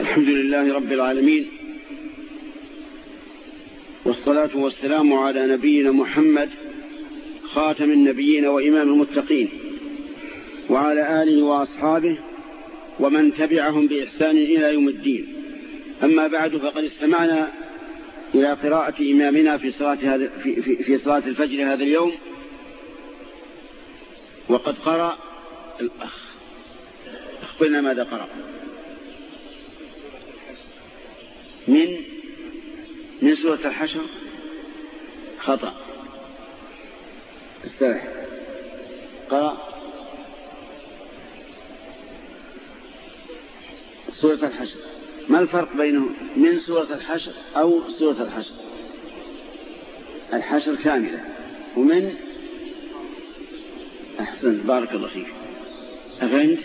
الحمد لله رب العالمين والصلاة والسلام على نبينا محمد خاتم النبيين وإمام المتقين وعلى آله وأصحابه ومن تبعهم بإحسان إلى يوم الدين. أما بعد فقد استمعنا إلى قراءة إمامنا في صلاة, هذا في, في, في صلاة الفجر هذا اليوم. وقد قرأ الأخ أخبرنا ماذا قرأ؟ من من سورة الحشر خطأ. استرح قرأ. سورة الحشر. ما الفرق بينه من سورة الحشر أو سورة الحشر؟ الحشر كاملة. ومن أحسن. بارك الله فيك. أفهمت؟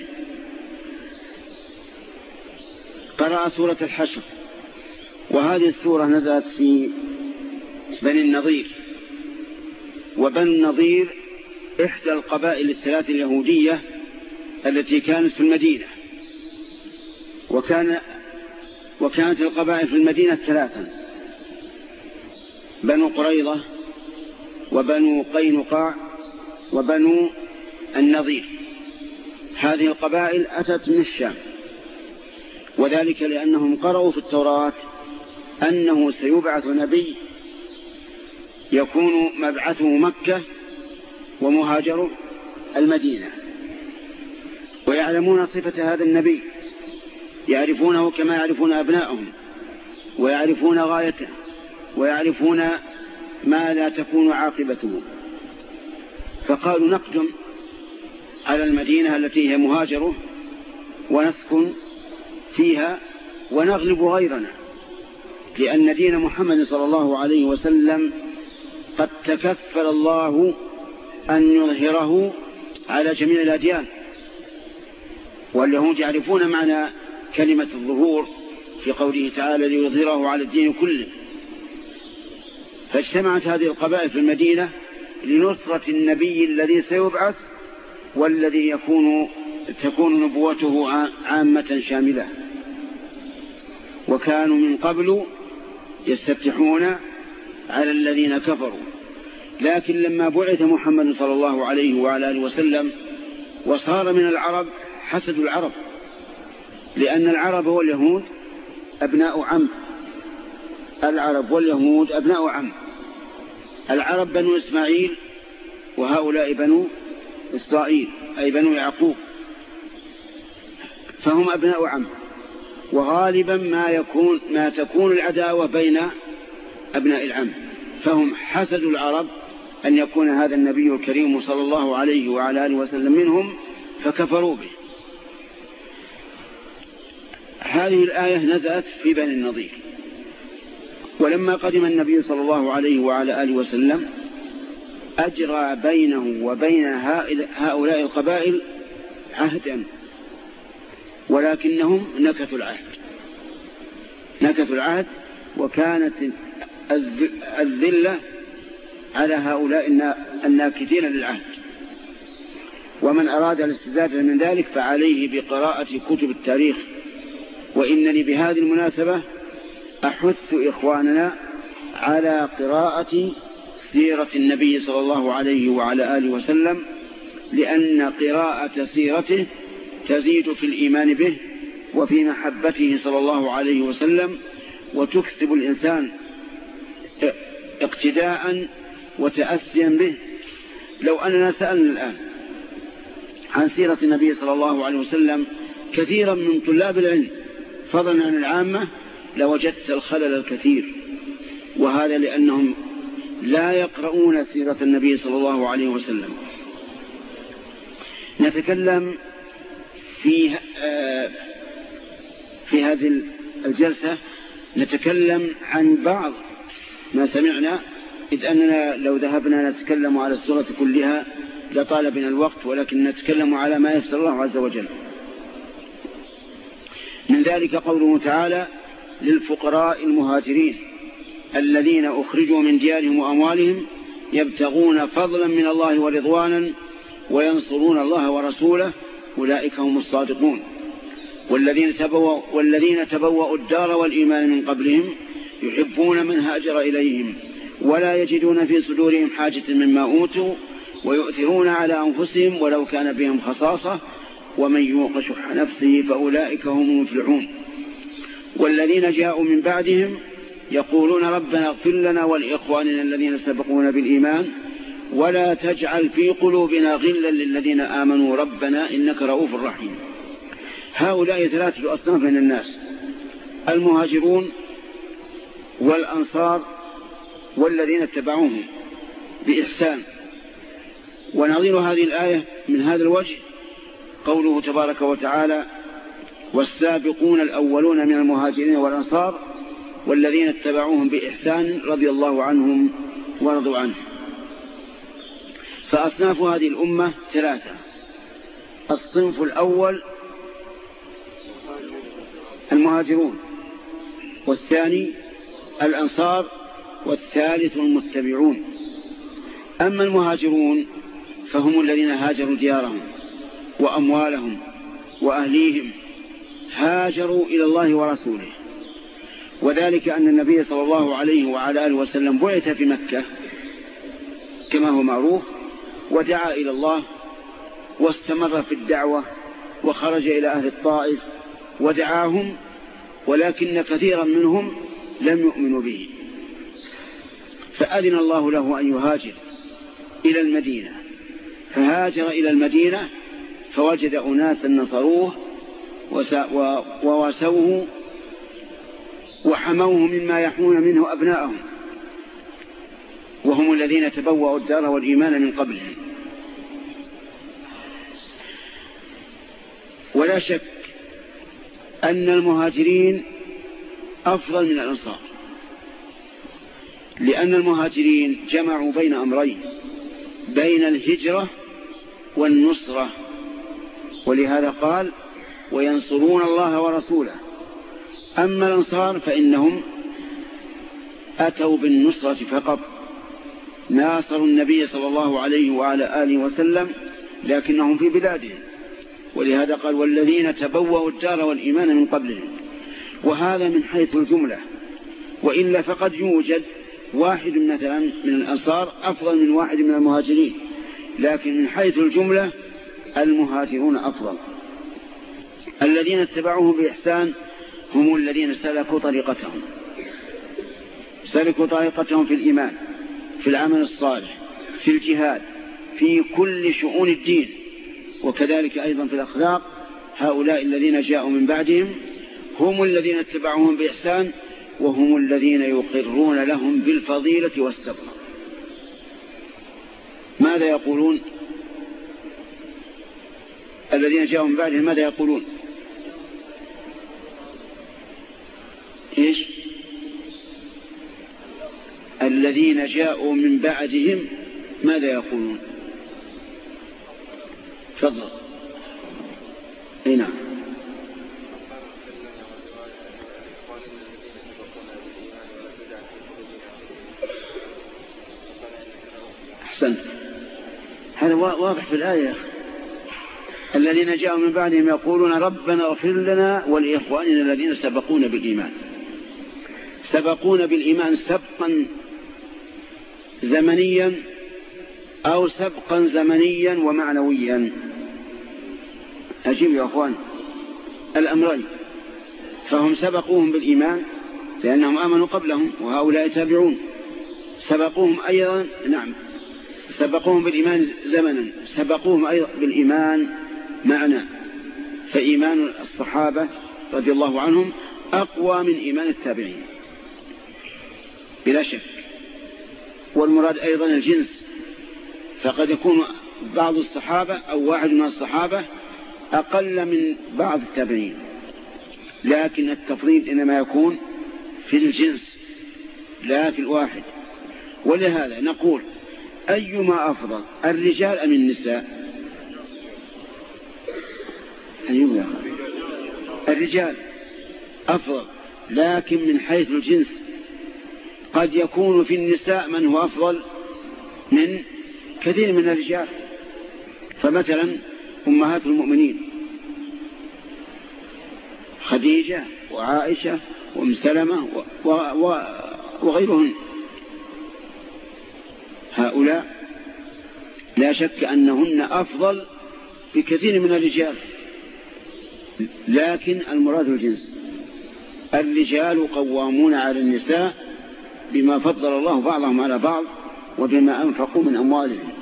قرأ سورة الحشر. وهذه السورة نزلت في بني النظير. وبني النظير إحدى القبائل الثلاث اليهودية التي كانت في المدينة. وكان وكانت القبائل في المدينة ثلاثا. بنو قريضة وبنو قينقاع وبنو النظير. هذه القبائل أتت من الشام. وذلك لأنهم قرأوا في التوراة أنه سيبعث نبي يكون مبعثه مكة ومهاجره المدينة. ويعلمون صفة هذا النبي. يعرفونه كما يعرفون أبنائهم. ويعرفون غايته. ويعرفون ما لا تكون عاقبته. فقالوا نقدم على المدينة التي هي مهاجره ونسكن فيها ونغلب غيرنا. لأن دين محمد صلى الله عليه وسلم قد تكفل الله أن يظهره على جميع الأديان. واليهود يعرفون معنى كلمة الظهور في قوله تعالى ليظهره على الدين كله. فاجتمعت هذه القبائل في المدينة لنصرة النبي الذي سيبعث والذي يكون تكون نبوته عامة شاملة. وكانوا من قبل يستفتحون على الذين كفروا. لكن لما بعث محمد صلى الله عليه وعلى آله وسلم وصار من العرب حسد العرب. لأن العرب واليهود أبناء عم. العرب واليهود أبناء عم. العرب بنو إسماعيل وهؤلاء بنو إسرائيل أي بنو يعقوب. فهم أبناء عم. وغالبا ما يكون ما تكون العداوة بين أبناء العم. فهم حسدوا العرب أن يكون هذا النبي الكريم صلى الله عليه وعلى آله وسلم منهم فكفروا به. هذه الآية نزلت في بني النظير ولما قدم النبي صلى الله عليه وعلى آله وسلم أجرى بينه وبين هؤلاء القبائل عهدا. ولكنهم نكثوا العهد. نكثوا العهد وكانت الذلة على هؤلاء الناكثين للعهد. ومن أراد الاستزادة من ذلك فعليه بقراءة كتب التاريخ. وإنني بهذه المناسبة أحث إخواننا على قراءة سيرة النبي صلى الله عليه وعلى آله وسلم لأن قراءة سيرته تزيد في الإيمان به وفي محبته صلى الله عليه وسلم وتكسب الإنسان اقتداء وتأسيا به. لو أننا سألنا الآن عن سيرة النبي صلى الله عليه وسلم كثيرا من طلاب العلم فضلا عن العامة لوجدت الخلل الكثير. وهذا لأنهم لا يقرؤون سيرة النبي صلى الله عليه وسلم. نتكلم في آه، في هذه الجلسة نتكلم عن بعض ما سمعنا إذ أننا لو ذهبنا نتكلم على السورة كلها لطال بنا الوقت ولكن نتكلم على ما يسر الله عز وجل. من ذلك قوله تعالى للفقراء المهاجرين الذين أخرجوا من ديارهم وأموالهم يبتغون فضلا من الله ورضوانا وينصرون الله ورسوله أولئك هم الصادقون. والذين تبوأوا, والذين تبوأوا الدار والإيمان من قبلهم يحبون من هاجر إليهم ولا يجدون في صدورهم حاجة مما أوتوا ويؤثرون على أنفسهم ولو كان بهم خصاصة ومن يوق شح نفسه فأولئك هم المفلحون. والذين جاءوا من بعدهم يقولون ربنا اغفر لنا ولإخواننا الذين سبقونا بالإيمان ولا تجعل في قلوبنا غلا للذين آمنوا ربنا إنك رؤوف رحيم. هؤلاء ثلاثة أصناف من الناس. المهاجرون والأنصار والذين اتبعوهم بإحسان. ونظير هذه الآية من هذا الوجه قوله تبارك وتعالى والسابقون الأولون من المهاجرين والأنصار والذين اتبعوهم بإحسان رضي الله عنهم ورضوا عنه. فأصناف هذه الأمة ثلاثة. الصنف الأول المهاجرون والثاني الأنصار والثالث المتبعون. أما المهاجرون فهم الذين هاجروا ديارهم وأموالهم وأهليهم هاجروا إلى الله ورسوله. وذلك أن النبي صلى الله عليه وعلى آله وسلم بعث في مكة كما هو معروف ودعا إلى الله واستمر في الدعوة وخرج إلى أهل الطائف ودعاهم ولكن كثيرا منهم لم يؤمنوا به. فأذن الله له أن يهاجر إلى المدينة. فهاجر إلى المدينة فوجد أناسا نصروه وواسوه وحموه مما يحمون منه أبناءهم وهم الذين تبوأوا الدار والإيمان من قبلهم. ولا شك أن المهاجرين أفضل من الأنصار لأن المهاجرين جمعوا بين أمرين بين الهجرة والنصرة. ولهذا قال وينصرون الله ورسوله. أما الأنصار فإنهم أتوا بالنصرة فقط. ناصروا النبي صلى الله عليه وعلى آله وسلم لكنهم في بلادهم. ولهذا قال والذين تبوأوا الدار والإيمان من قبلهم. وهذا من حيث الجملة. وإلا فقد يوجد واحد مثلا من الأنصار أفضل من واحد من المهاجرين. لكن من حيث الجملة المهاجرون أفضل. الذين اتبعوه بإحسان هم الذين سلكوا طريقتهم. سلكوا طريقتهم في الإيمان في العمل الصالح في الجهاد في كل شؤون الدين. وكذلك أيضا في الأخلاق هؤلاء الذين جاءوا من بعدهم هم الذين اتبعوهم بإحسان وهم الذين يقرون لهم بالفضيلة والسبق ماذا يقولون؟ الذين جاءوا من بعدهم ماذا يقولون؟ إيش؟ الذين جاءوا من بعدهم ماذا يقولون؟ تفضل. أي نعم. أحسنت. هذا واضح في الآية الذين جاءوا من بعدهم يقولون ربنا اغفر لنا ولإخواننا الذين سبقونا بالإيمان. سبقونا بالإيمان سبقا زمنيا أو سبقا زمنيا ومعنويا. أجيب يا أخوان الأمرين. فهم سبقوهم بالإيمان لأنهم آمنوا قبلهم وهؤلاء تابعون. سبقوهم أيضا نعم سبقوهم بالإيمان زمنا. سبقوهم أيضا بالإيمان معنى فإيمان الصحابة رضي الله عنهم أقوى من إيمان التابعين. بلا شك. والمراد أيضا الجنس. فقد يكون بعض الصحابة أو واحد من الصحابة أقل من بعض التابعين لكن التفضيل إنما يكون في الجنس لا في الواحد. ولهذا نقول أيما أفضل الرجال أم النساء؟ أيما الرجال أفضل لكن من حيث الجنس. قد يكون في النساء من هو أفضل من كثير من الرجال. فمثلا أمهات المؤمنين. خديجة وعائشة وأم سلمة وغيرهن. هؤلاء لا شك أنهن أفضل بكثير من الرجال. لكن المراد الجنس. الرجال قوامون على النساء بما فضل الله بعضهم على بعض وبما أنفقوا من أموالهم.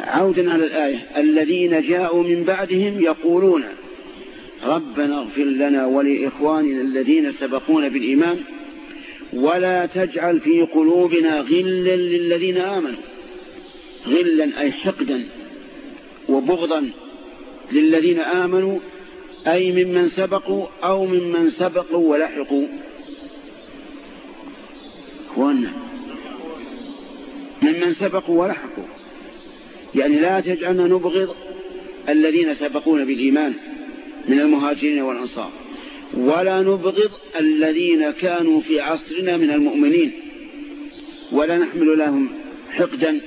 عودا على الآية. الذين جاءوا من بعدهم يقولون ربنا اغفر لنا ولإخواننا الذين سبقونا بالإيمان ولا تجعل في قلوبنا غلا للذين آمنوا. غلا أي حقدا وبغضا للذين آمنوا أي ممن سبقوا أو ممن سبقوا ولحقوا. أخوانا ممن سبقوا ولحقوا. يعني لا تجعلنا نبغض الذين سبقونا بالإيمان من المهاجرين والأنصار. ولا نبغض الذين كانوا في عصرنا من المؤمنين. ولا نحمل لهم حقدا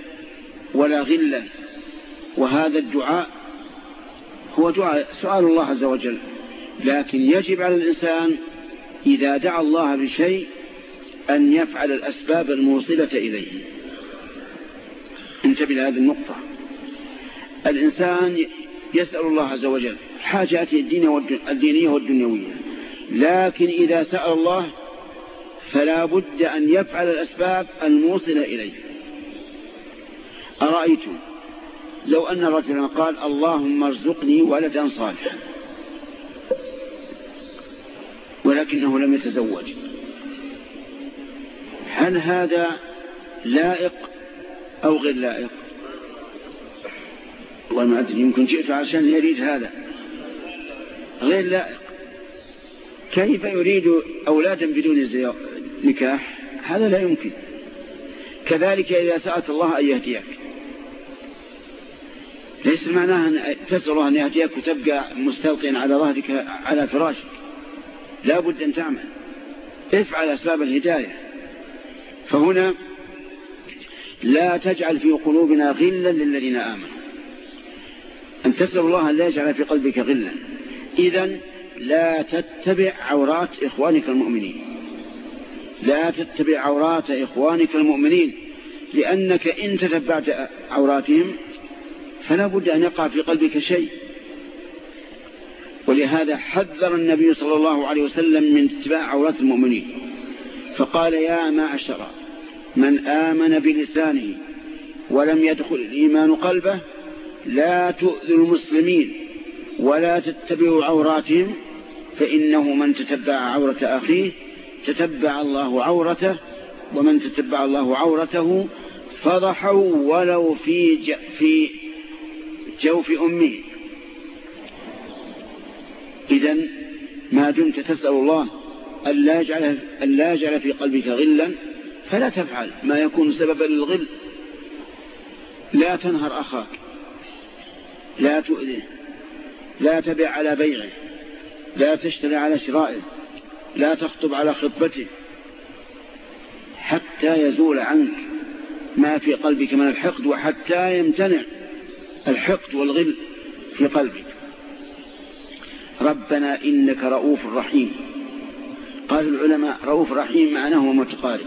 ولا غلا. وهذا الدعاء هو دعاء سؤال الله عز وجل. لكن يجب على الإنسان إذا دعا الله بشيء أن يفعل الأسباب الموصلة إليه. انتبه لهذه النقطة. الإنسان يسأل الله عز وجل حاجاته الدينية والدنيوية. لكن إذا سأل الله فلا بد أن يفعل الأسباب الموصلة إليه. أرأيتم؟ لو أن رجلا قال اللهم ارزقني ولدا صالحا. ولكنه لم يتزوج. هل هذا لائق أو غير لائق؟ والله ما أدري يمكن جئت عشان يريد هذا. غير لائق كيف يريد أولادا بدون نكاح؟ هذا لا يمكن. كذلك إذا سألت الله أن يهديك. ليس معناها أن تسأل أن يهديك وتبقى مستلقيا على ظهرك على فراشك. لا بد أن تعمل. افعل أسباب الهداية. فهنا لا تجعل في قلوبنا غلا للذين آمنوا. تسأل الله أن لا يجعل في قلبك غلا. إذا لا تتبع عورات إخوانك المؤمنين. لا تتبع عورات إخوانك المؤمنين. لأنك إن تتبعت عوراتهم فلا بد أن يقع في قلبك شيء. ولهذا حذر النبي صلى الله عليه وسلم من اتباع عورات المؤمنين. فقال يا معشر من آمن بلسانه ولم يدخل الإيمان قلبه لا تؤذوا المسلمين ولا تتبعوا عوراتهم فإنه من تتبع عورة أخيه تتبع الله عورته ومن تتبع الله عورته فضحوا ولو في في جوف أمه. إذا ما دمت تسأل الله أن لا يجعل, في قلبك غلا فلا تفعل ما يكون سببا للغل. لا تنهر أخاك. لا تؤذيه لا تبع على بيعه لا تشتري على شرائه لا تخطب على خطبته حتى يزول عنك ما في قلبك من الحقد وحتى يمتنع الحقد والغل في قلبك. ربنا إنك رؤوف رحيم. قال العلماء رؤوف رحيم معناه متقارب.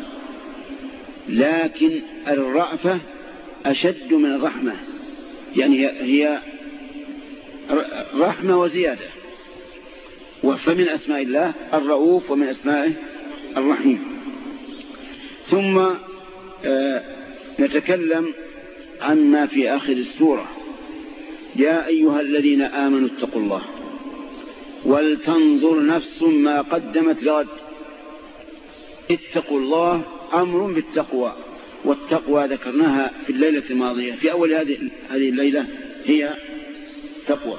لكن الرأفة أشد من الرحمة يعني هي رحمة وزيادة. فمن أسماء الله الرؤوف ومن أسمائه الرحيم. ثم آه، نتكلم عما في آخر السورة. يا أيها الذين آمنوا اتقوا الله. ولتنظر نفس ما قدمت لغد. اتقوا الله أمر بالتقوى. والتقوى ذكرناها في الليلة الماضية في أول هذه هذه الليلة هي تقوى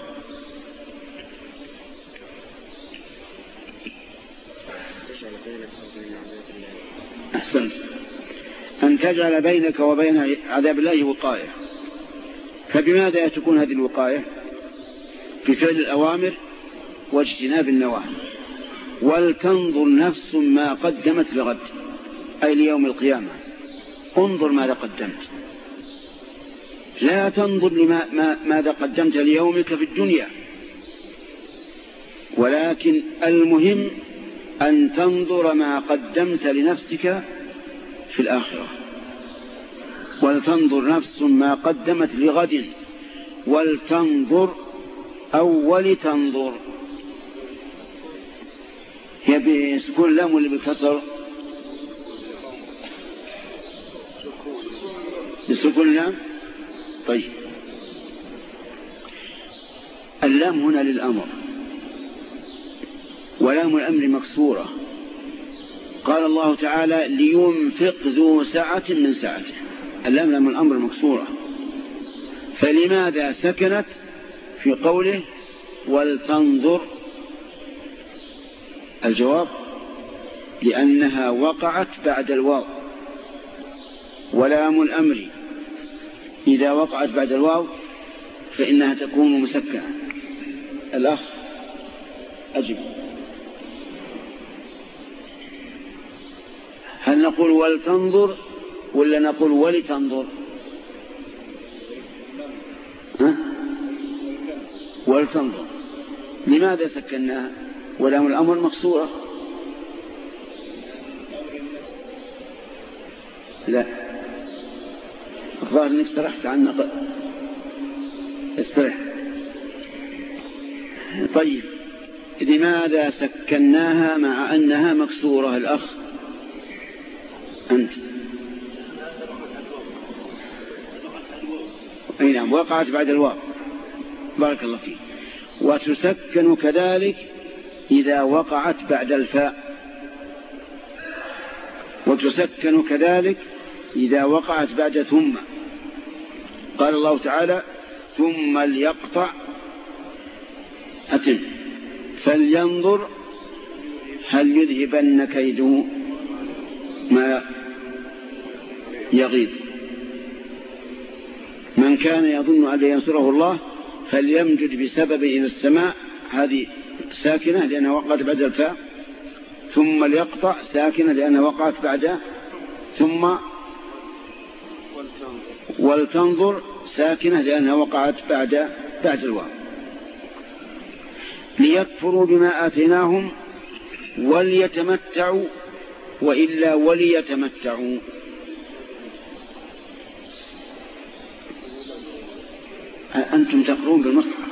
أحسنت. أن تجعل بينك وبين عذاب الله وقاية. فبماذا تكون هذه الوقاية؟ في فعل الأوامر واجتناب النواهي. ولتنظر نفس ما قدمت لغد. أي ليوم القيامة. انظر ماذا قدمت. لا تنظر لما ماذا قدمت ليومك في الدنيا. ولكن المهم أن تنظر ما قدمت لنفسك في الآخرة. ولتنظر نفس ما قدمت لغد. ولتنظر أو ولتنظر هي بسكون اللام ولا بالكسر؟ بسكون اللام طيب. اللام هنا للأمر. ولام الأمر مكسورة. قال الله تعالى لينفق ذو سعة من سعته. اللام لام الأمر مكسورة. فلماذا سكنت؟ في قوله ولتنظر. الجواب لأنها وقعت بعد الواو. ولام الأمر إذا وقعت بعد الواو فإنها تكون مسكنة. الأخ أجب. هل نقول ولتنظر ولا نقول ولتنظر؟ ها؟ ولتنظر. لماذا سكناها؟ ولام الأمر مقصورة. لا. الظاهر إنك سرحت عنا استرح طيب لماذا سكناها مع أنها مكسورة الأخ؟ أنت. أي نعم وقعت بعد الواو. بارك الله فيك. وتسكن كذلك إذا وقعت بعد الفاء. وتسكن كذلك إذا وقعت بعد ثم. قال الله تعالى ثم ليقطع. أتم. فلينظر هل يذهبن كيده ما يغيظ. من كان يظن أن ينصره الله فليمجد بسبب إلى السماء. هذه ساكنة لأنها وقعت بعد الفاء. ثم ليقطع ساكنة لأنها وقعت بعد ثم ولتنظر ساكنة لأنها وقعت بعد بعد الواو ليكفروا بما آتيناهم وليتمتعوا وإلا وليتمتعوا. أنتم تقرون بالمصحف.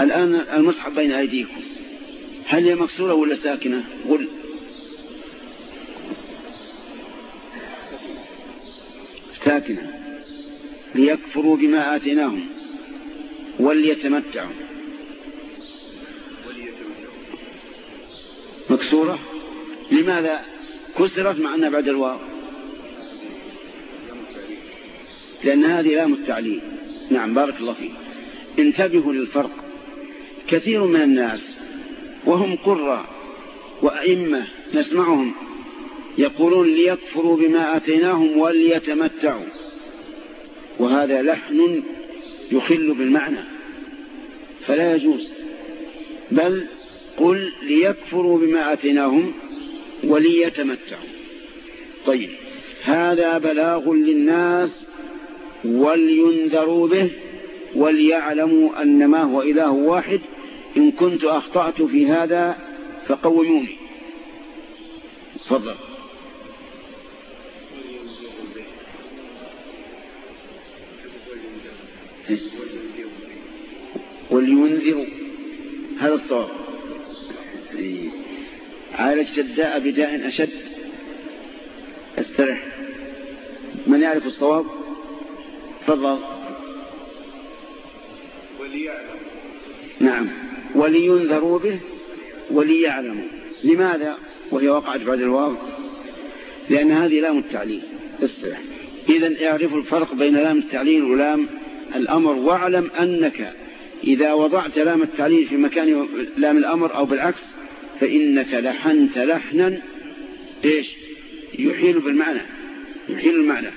الآن المصحف بين أيديكم. هل هي مكسورة ولا ساكنة؟ قل. ساكنة. ليكفروا بما آتيناهم وليتمتعوا. مكسورة؟ لماذا كسرت مع أنها بعد الواو؟ لأن هذه لام التعليل. نعم بارك الله فيك. انتبهوا للفرق. كثير من الناس وهم قراء وأئمة نسمعهم يقولون ليكفروا بما أتيناهم وليتمتعوا. وهذا لحن يخل بالمعنى فلا يجوز. بل قل ليكفروا بما أتيناهم وليتمتعوا. طيب هذا بلاغ للناس ولينذروا به وليعلموا أن ما هو إله واحد. إن كنت أخطأت في هذا فقوموني تفضل. ولينذروا. هذا الصواب. عالج شداء بداء أشد. استرح. من يعرف الصواب؟ تفضل. وليعلم نعم. ولينذروا به. وليعلموا. لماذا؟ وهي وقعت بعد الواو. لأن هذه لام التعليل. استرح. إذا اعرفوا الفرق بين لام التعليل ولام الأمر واعلم أنك إذا وضعت لام التعليل في مكان لام الأمر أو بالعكس فإنك لحنت لحنا إيش؟ يحيل بالمعنى يحيل المعنى.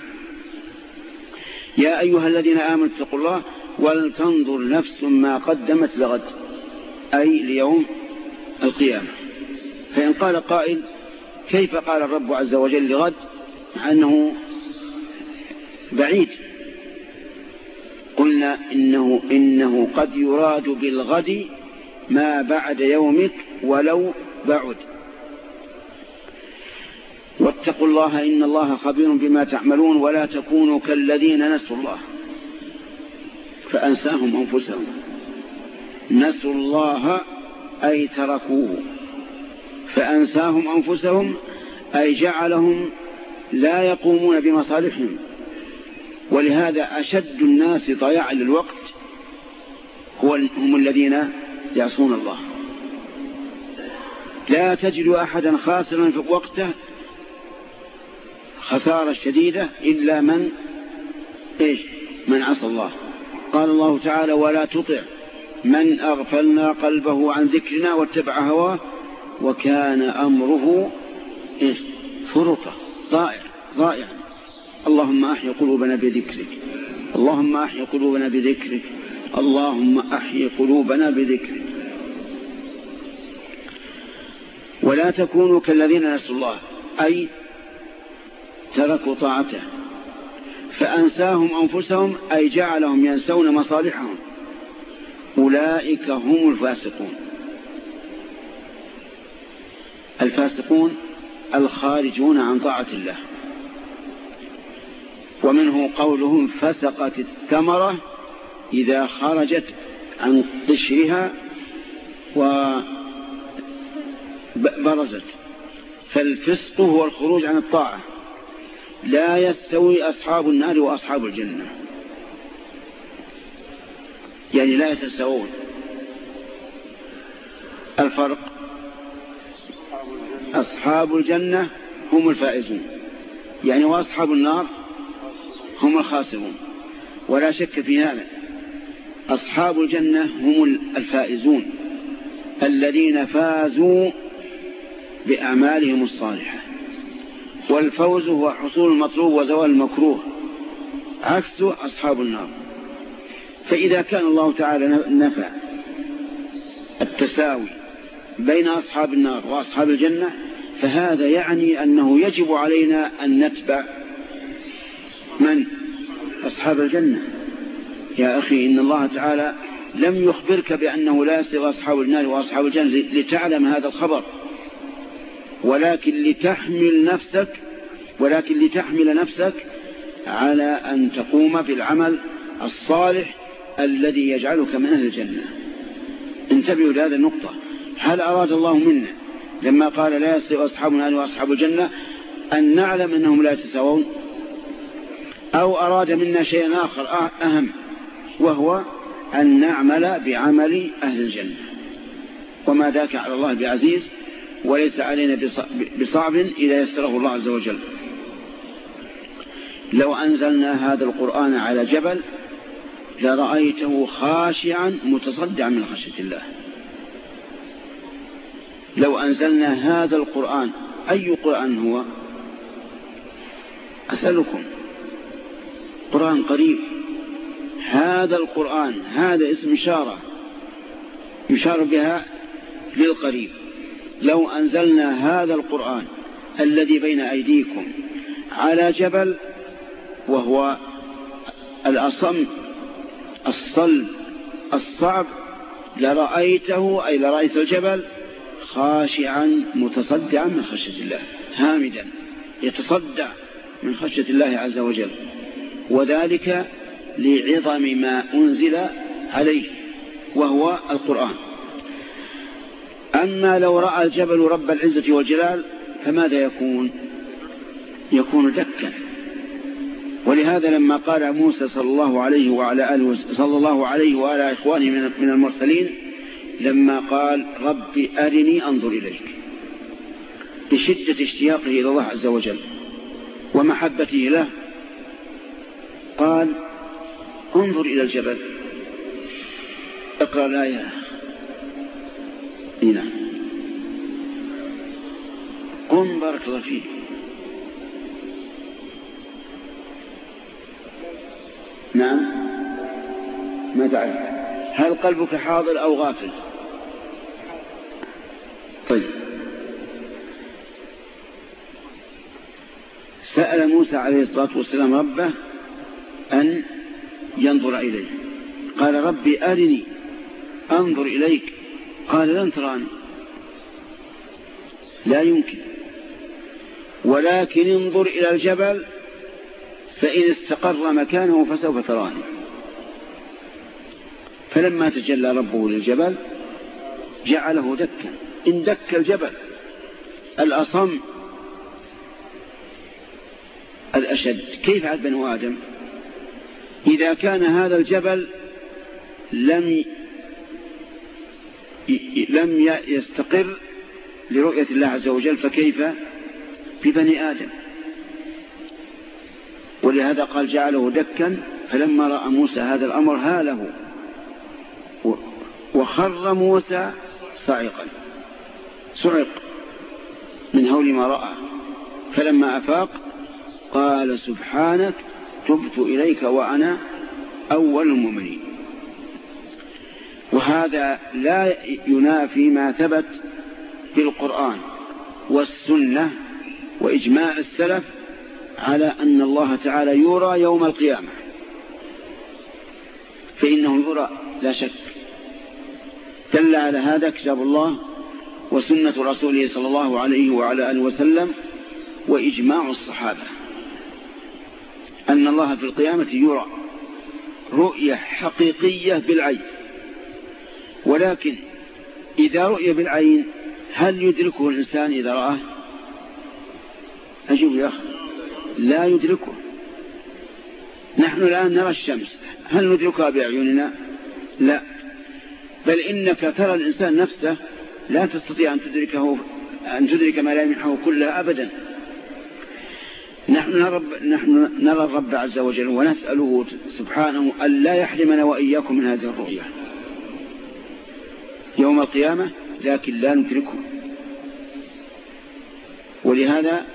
يا أيها الذين آمنوا اتقوا الله ولتنظر نفس ما قدمت لغد أي ليوم القيامة. فإن قال قائل كيف قال الرب عز وجل لغد؟ مع أنه بعيد. قلنا إنه, إنه قد يراد بالغد ما بعد يومك ولو بعد. واتقوا الله إن الله خبير بما تعملون ولا تكونوا كالذين نسوا الله. فأنساهم أنفسهم. نسوا الله أي تركوه. فأنساهم أنفسهم أي جعلهم لا يقومون بمصالحهم. ولهذا أشد الناس ضياعا للوقت هم الذين يعصون الله. لا تجد أحدا خاسرا في وقته خسارة شديدة إلا من إيش؟ من عصى الله. قال الله تعالى ولا تطع من أغفلنا قلبه عن ذكرنا واتبع هواه. وكان أمره إيش؟ فرطة ضائع ضائع. اللهم أحي قلوبنا بذكرك. اللهم أحي قلوبنا بذكرك. اللهم أحي قلوبنا بذكرك. ولا تكونوا كالذين نسوا الله. أي تركوا طاعته. فأنساهم أنفسهم أي جعلهم ينسون مصالحهم. أولئك هم الفاسقون. الفاسقون الخارجون عن طاعة الله. ومنه قولهم فسقت الثمرة إذا خرجت عن قشرها وبرزت فالفسق هو الخروج عن الطاعة. لا يستوي أصحاب النار وأصحاب الجنة. يعني لا يتساوون. الفرق أصحاب الجنة هم الفائزون. يعني وأصحاب النار هم الخاسرون. ولا شك في هذا. أصحاب الجنة هم الفائزون الذين فازوا بأعمالهم الصالحة. والفوز هو حصول المطلوب وزوال المكروه عكس أصحاب النار. فإذا كان الله تعالى نفى التساوي بين أصحاب النار وأصحاب الجنة فهذا يعني أنه يجب علينا أن نتبع من؟ أصحاب الجنة. يا أخي إن الله تعالى لم يخبرك بأنه لا يستوي أصحاب النار وأصحاب الجنة لتعلم هذا الخبر. ولكن لتحمل نفسك ولكن لتحمل نفسك على أن تقوم بالعمل الصالح الذي يجعلك من أهل الجنة. انتبهوا لهذه النقطة. هل أراد الله منا لما قال لا يستوي أصحاب النار وأصحاب الجنة أن نعلم أنهم لا يتساوون؟ أو أراد منا شيئا آخر أهم وهو أن نعمل بعمل أهل الجنة. وما ذاك على الله بعزيز وليس علينا بصعب إذا يسره الله عز وجل. لو أنزلنا هذا القرآن على جبل لرأيته خاشعا متصدعا من خشية الله. لو أنزلنا هذا القرآن أي قرآن هو؟ أسألكم. قرآن قريب. هذا القرآن هذا اسم إشارة. يشار بها للقريب. لو أنزلنا هذا القرآن الذي بين أيديكم على جبل وهو الأصم الصلب الصعب لرأيته أي لرأيت الجبل خاشعا متصدعا من خشية الله هامدا يتصدع من خشية الله عز وجل. وذلك لعظم ما أنزل عليه وهو القرآن. أما لو رأى الجبل رب العزة والجلال فماذا يكون؟ يكون دكا. ولهذا لما قال موسى صلى الله عليه وعلى آله صلى الله عليه وعلى إخوانه من المرسلين لما قال رب أرني أنظر إليك بشدة اشتياقه إلى الله عز وجل ومحبته له قال انظر إلى الجبل. اقرأ الآية نعم قم بارك الله فيك. نعم. ما تعرف؟ هل قلبك حاضر أو غافل؟ طيب. سأل موسى عليه الصلاة والسلام ربه أن ينظر إليه قال ربي أرني أنظر إليك. قال لن تراني. لا يمكن. ولكن انظر إلى الجبل فإن استقر مكانه فسوف تراني. فلما تجلى ربه للجبل جعله دكا. إن دك الجبل الأصم الأشد. كيف عاد بنو آدم؟ إذا كان هذا الجبل لم لم يستقر لرؤية الله عز وجل فكيف ببني آدم؟ ولهذا قال جعله دكا فلما رأى موسى هذا الأمر هاله وخر موسى صعقا صعق من هول ما رأى فلما أفاق قال سبحانك تبت إليك وأنا أول المؤمنين. وهذا لا ينافي ما ثبت في القرآن والسنة وإجماع السلف على أن الله تعالى يرى يوم القيامة. فإنه يرى لا شك. دل على هذا كتاب الله وسنة رسوله صلى الله عليه وعلى آله وسلم وإجماع الصحابة. أن الله في القيامة يرى رؤية حقيقية بالعين. ولكن إذا رؤي بالعين هل يدركه الإنسان إذا رآه؟ أجيب يا أخي لا يدركه. نحن الآن نرى الشمس هل ندركها بأعيننا؟ لا. بل إنك ترى الإنسان نفسه لا تستطيع أن تدركه أن تدرك ملامحه كلها أبدا. نحن نرى, نحن نرى الرب عز وجل ونسأله سبحانه أن لا يحرمنا وإياكم من هذه الرؤية يوم القيامة لكن لا ندركه ولهذا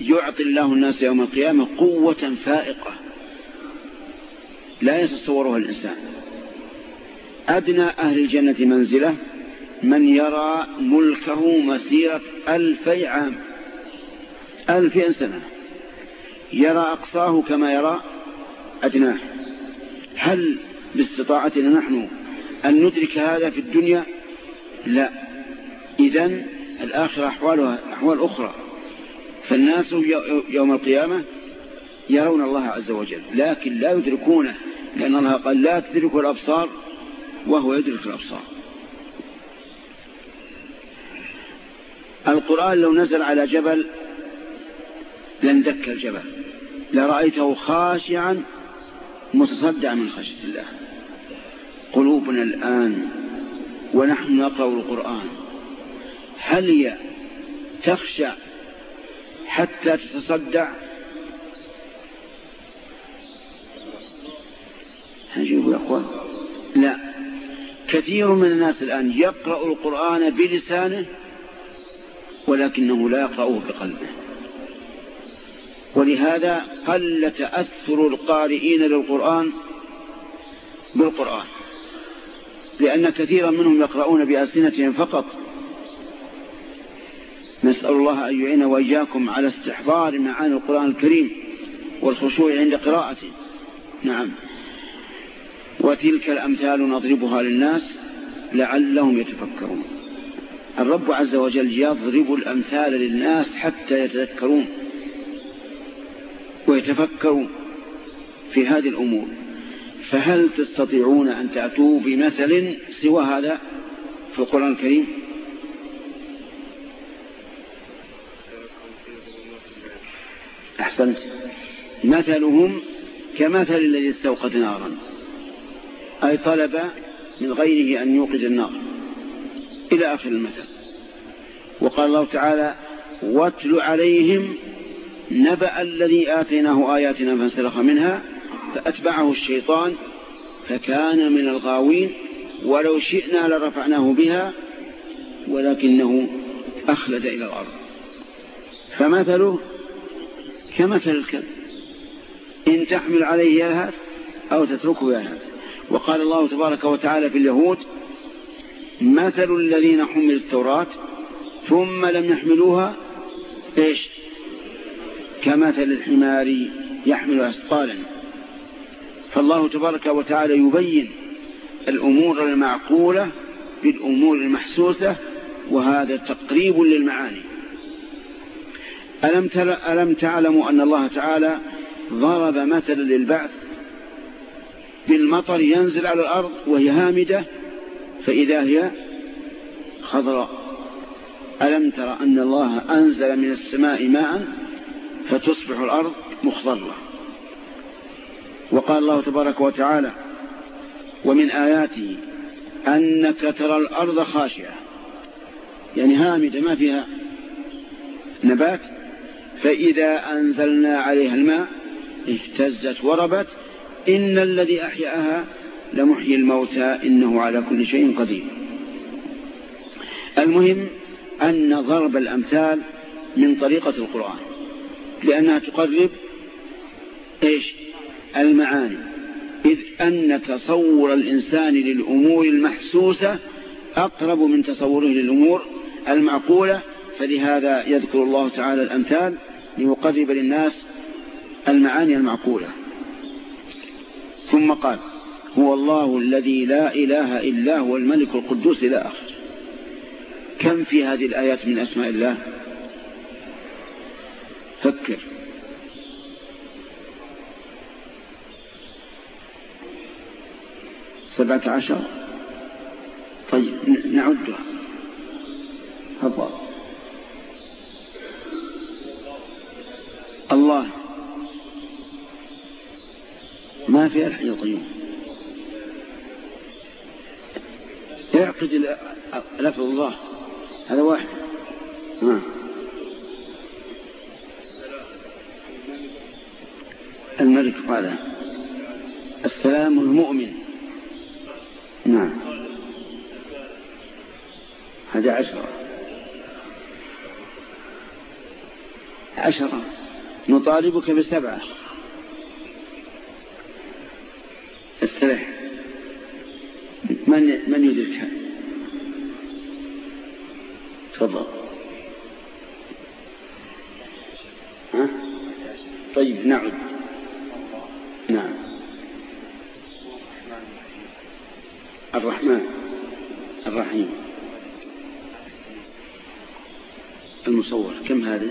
يعطي الله الناس يوم القيامة قوة فائقة. لا يتصورها الإنسان. أدنى أهل الجنة منزلة من يرى ملكه مسيرة ألفي عام. ألفين سنة. يرى أقصاه كما يرى أدناه. هل باستطاعتنا نحن أن ندرك هذا في الدنيا؟ لا. إذن الآخرة أحوالها أحوال أخرى. فالناس يوم القيامة يرون الله عز وجل لكن لا يدركونه لأن الله قال لا تدرك الأبصار وهو يدرك الأبصار. القرآن لو نزل على جبل لندك الجبل. لرأيته خاشعا متصدعا من خشية الله. قلوبنا الآن ونحن نقرأ القرآن. هل هي تخشع حتى تتصدع؟ هجيبوا يا أخوان. لا. كثير من الناس الآن يقرأ القرآن بلسانه ولكنه لا يقرأه بقلبه. ولهذا قل تأثر القارئين للقرآن؟ بالقرآن. لأن كثيرا منهم يقرؤون بألسنتهم فقط. نسأل الله أن يعين وإياكم على استحضار معاني القرآن الكريم والخشوع عند قراءته. نعم. وتلك الأمثال نضربها للناس لعلهم يتفكرون. الرب عز وجل يضرب الأمثال للناس حتى يتذكرون. ويتفكروا في هذه الأمور. فهل تستطيعون أن تأتوا بمثل سوى هذا في القرآن الكريم؟ أحسنت. مثلهم كمثل الذي استوقد نارا أي طلب من غيره أن يوقد النار إلى آخر المثل. وقال الله تعالى واتل عليهم نبأ الذي آتيناه آياتنا فانسلخ منها فأتبعه الشيطان فكان من الغاوين ولو شئنا لرفعناه بها ولكنه أخلد إلى الأرض. فمثله كمثل الكلب. إن تحمل عليه يلهث أو تتركه يلهث وقال الله تبارك وتعالى في اليهود مثل الذين حملوا التوراة ثم لم يحملوها إيش؟ كمثل الحمار يحمل أثقالا. فالله تبارك وتعالى يبين الأمور المعقولة بالأمور المحسوسة وهذا تقريب للمعاني. ألم, ألم تعلموا أن الله تعالى ضرب مثلا للبعث؟ بالمطر ينزل على الأرض وهي هامدة فإذا هي خضراء. ألم ترى أن الله أنزل من السماء ماء؟ فتصبح الأرض مخضرة. وقال الله تبارك وتعالى ومن آياته أنك ترى الأرض خاشعة. يعني هامدة ما فيها نبات. فإذا أنزلنا عليها الماء اهتزت وربت إن الذي أحياها لمحيي الموتى إنه على كل شيء قدير. المهم أن ضرب الأمثال من طريقة القرآن. لأنها تقرب إيش؟ المعاني. إذ أن تصور الإنسان للأمور المحسوسة أقرب من تصوره للأمور المعقولة فلهذا يذكر الله تعالى الأمثال ليقرب للناس المعاني المعقولة. ثم قال هو الله الذي لا إله إلا هو الملك القدوس إلى آخر كم في هذه الآيات من أسماء الله؟ فكر سبعة عشر. طيب نعدها. هذا الله. ما في الحي القيوم يعقد لفظ الله. هذا واحد. ها. الملك قال السلام المؤمن. نعم. هذا عشرة. عشرة. نطالبك بسبعة. استرح من من يدركها تفضل ها طيب نعد نعم الرحمن الرحيم. المصور كم هذا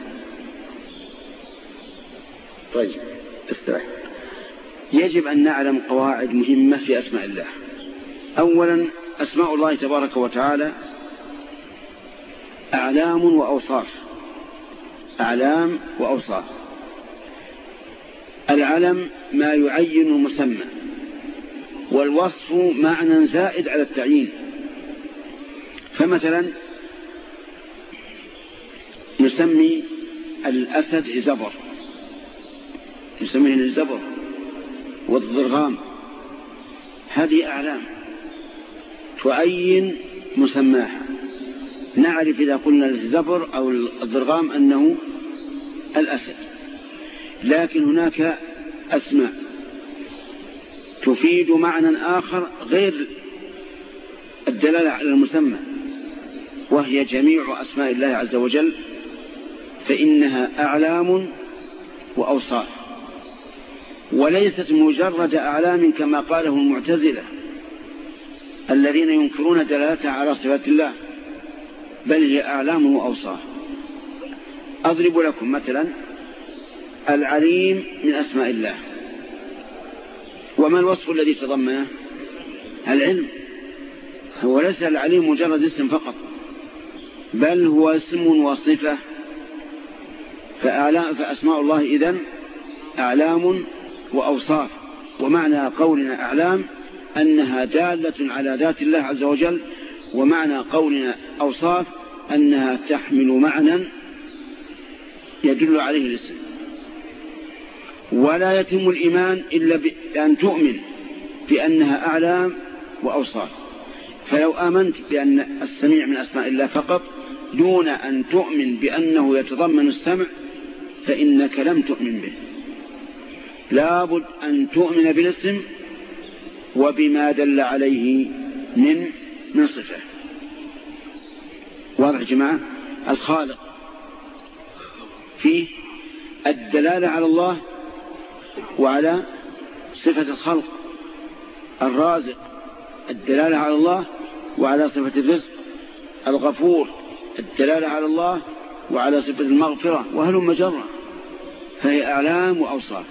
طيب استرح. يجب أن نعلم قواعد مهمة في أسماء الله. أولا أسماء الله تبارك وتعالى أعلام وأوصاف. أعلام وأوصاف. العلم ما يعين المسمى والوصف معنى زائد على التعيين. فمثلا نسمي الأسد زبر. نسميه الزبر والضرغام. هذه أعلام. تعين مسماها. نعرف إذا قلنا الزبر أو الضرغام أنه الأسد. لكن هناك أسماء. تفيد معنى آخر غير الدلالة على المسمى وهي جميع أسماء الله عز وجل فإنها أعلام وأوصاف وليست مجرد أعلام كما قاله المعتزلة الذين ينكرون دلالتها على صفات الله بل هي أعلام وأوصاف. أضرب لكم مثلا العليم من أسماء الله. وما الوصف الذي تضمنه؟ العلم. هو ليس العليم مجرد اسم فقط بل هو اسم وصفة. فأسماء الله إذن أعلام وأوصاف. ومعنى قولنا أعلام أنها دالة على ذات الله عز وجل ومعنى قولنا أوصاف أنها تحمل معنى يدل عليه الاسم. ولا يتم الإيمان إلا بأن تؤمن بأنها أعلام وأوصاف فلو آمنت بأن السميع من أسماء الله فقط دون أن تؤمن بأنه يتضمن السمع فإنك لم تؤمن به. لابد أن تؤمن بالاسم وبما دل عليه من من صفة. واضح جماعة؟ الخالق. فيه الدلالة على الله وعلى صفة الخلق الرازق الدلالة على الله وعلى صفة الرزق الغفور الدلالة على الله وعلى صفة المغفرة وهل مجرة فهي أعلام وأوصاف.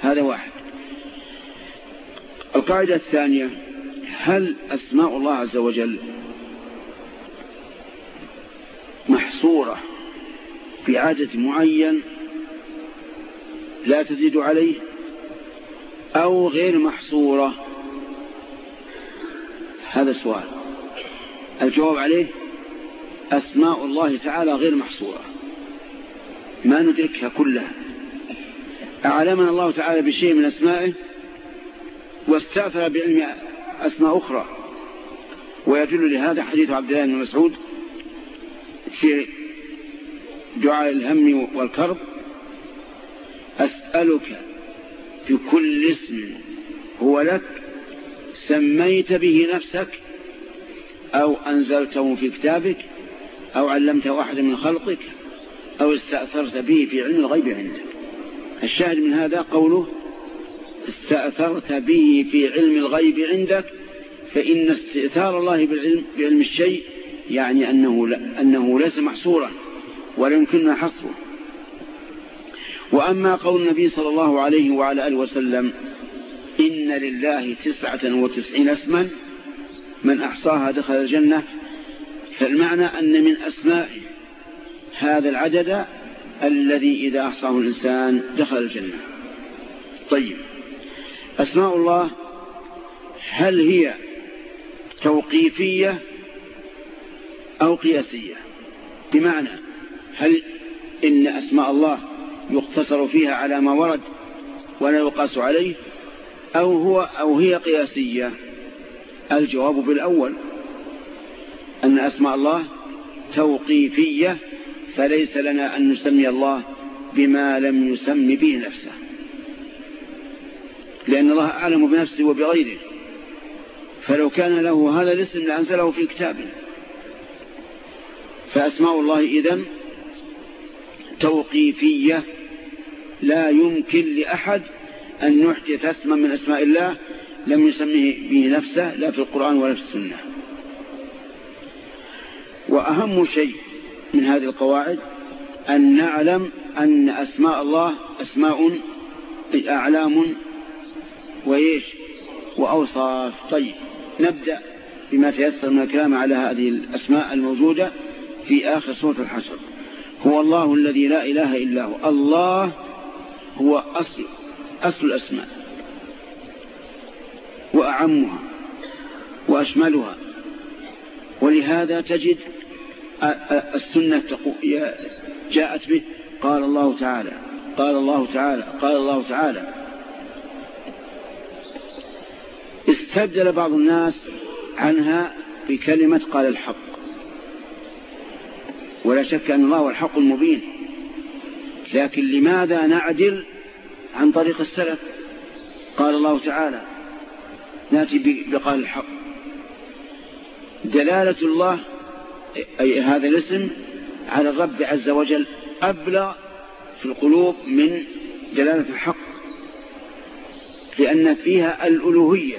هذا واحد. القاعدة الثانية هل أسماء الله عز وجل محصورة في عدد معين لا تزيد عليه أو غير محصورة؟ هذا سؤال الجواب عليه أسماء الله تعالى غير محصورة. ما ندركها كلها. أعلمنا الله تعالى بشيء من أسمائه واستأثر بعلم أسماء أخرى. ويدل لهذا حديث عبد الله بن مسعود في دعاء الهم والكرب. أسألك في كل اسم هو لك سميت به نفسك أو أنزلته في كتابك أو علمته أحد من خلقك أو استأثرت به في علم الغيب عندك. الشاهد من هذا قوله استأثرت به في علم الغيب عندك فإن استئثار الله بالعلم بعلم الشيء يعني أنه, أنه ليس محصورا ولا يمكننا حصره. وأما قول النبي صلى الله عليه وعلى آله وسلم إن لله تسعة وتسعين اسما من أحصاها دخل الجنة. فالمعنى أن من أسمائه هذا العدد الذي إذا أحصاه الإنسان دخل الجنة. طيب أسماء الله هل هي توقيفية أو قياسية؟ بمعنى هل إن أسماء الله يقتصر فيها على ما ورد ولا يقاس عليه أو, هو أو هي قياسية. الجواب بالأول أن أسماء الله توقيفية فليس لنا أن نسمي الله بما لم يسم به نفسه. لأن الله أعلم بنفسه وبغيره. فلو كان له هذا الاسم لأنزله في كتابه فأسماء الله إذن توقيفية لا يمكن لأحد أن يحدث اسما من أسماء الله لم يسمه به نفسه لا في القرآن ولا في السنة. وأهم شيء من هذه القواعد أن نعلم أن أسماء الله أسماء أعلام وإيش؟ وأوصاف. طيب نبدأ بما تيسر من الكلام على هذه الأسماء الموجودة في آخر سورة الحشر. هو الله الذي لا إله إلا هو. الله هو أصل, أصل الأسماء. وأعمها وأشملها. ولهذا تجد السنة جاءت به. قال الله تعالى قال الله تعالى قال الله تعالى. استبدل بعض الناس عنها بكلمة قال الحق. ولا شك أن الله هو الحق المبين. لكن لماذا نعدل عن طريق السلف؟ قال الله تعالى نأتي بقال الحق. دلالة الله أي هذا الاسم على الرب عز وجل أبلغ في القلوب من دلالة الحق لأن فيها الألوهية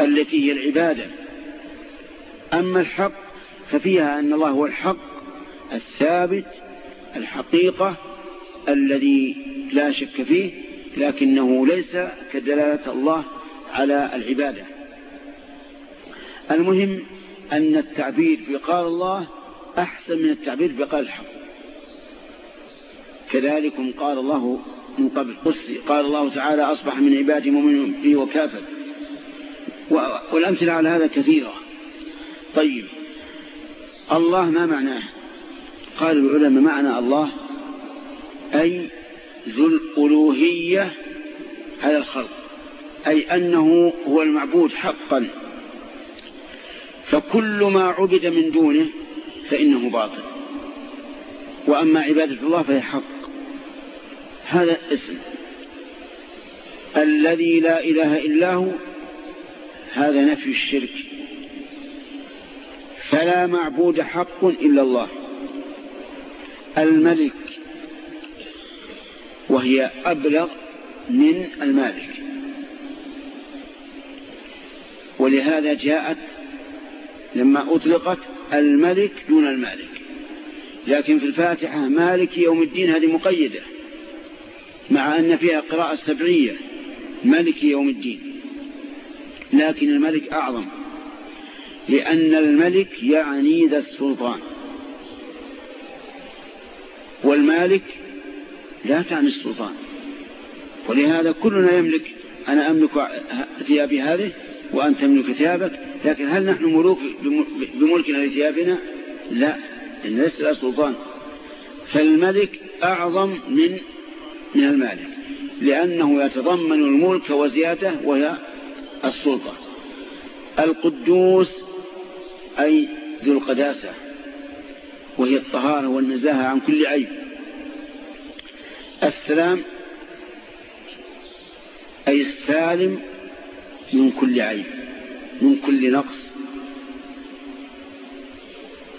التي هي العبادة. أما الحق ففيها أن الله هو الحق الثابت الحقيقة الذي لا شك فيه لكنه ليس كدلالة الله على العبادة. المهم أن التعبير بقال الله أحسن من التعبير بقال الحق. كذلكم قال الله من قبل. قصي قال الله تعالى أصبح من عبادي مؤمن به وكافر. والأمثلة على هذا كثيرة. طيب. الله ما معناه؟ قال العلماء معنى الله أي ذو الألوهية على الخلق أي أنه هو المعبود حقا. فكل ما عبد من دونه فإنه باطل. وأما عبادة الله فهي حق. هذا اسم. الذي لا إله إلا هو هذا نفي الشرك. فلا معبود حق إلا الله. الملك وهي أبلغ من المالك. ولهذا جاءت لما أطلقت الملك دون المالك. لكن في الفاتحة مالك يوم الدين هذه مقيدة مع أن فيها قراءة سبعية ملك يوم الدين. لكن الملك أعظم لأن الملك يعني ذا السلطان. والمالك لا تعني السلطان. ولهذا كلنا يملك أنا أملك ثيابي هذه وأنت تملك ثيابك لكن هل نحن ملوك بملكنا لثيابنا لا إن ليس لا سلطان. فالملك أعظم من من المالك لأنه يتضمن الملك وزيادة وهي السلطة. القدوس أي ذو القداسة. وهي الطهارة والنزاهة عن كل عيب. السلام أي السالم من كل عيب من كل نقص.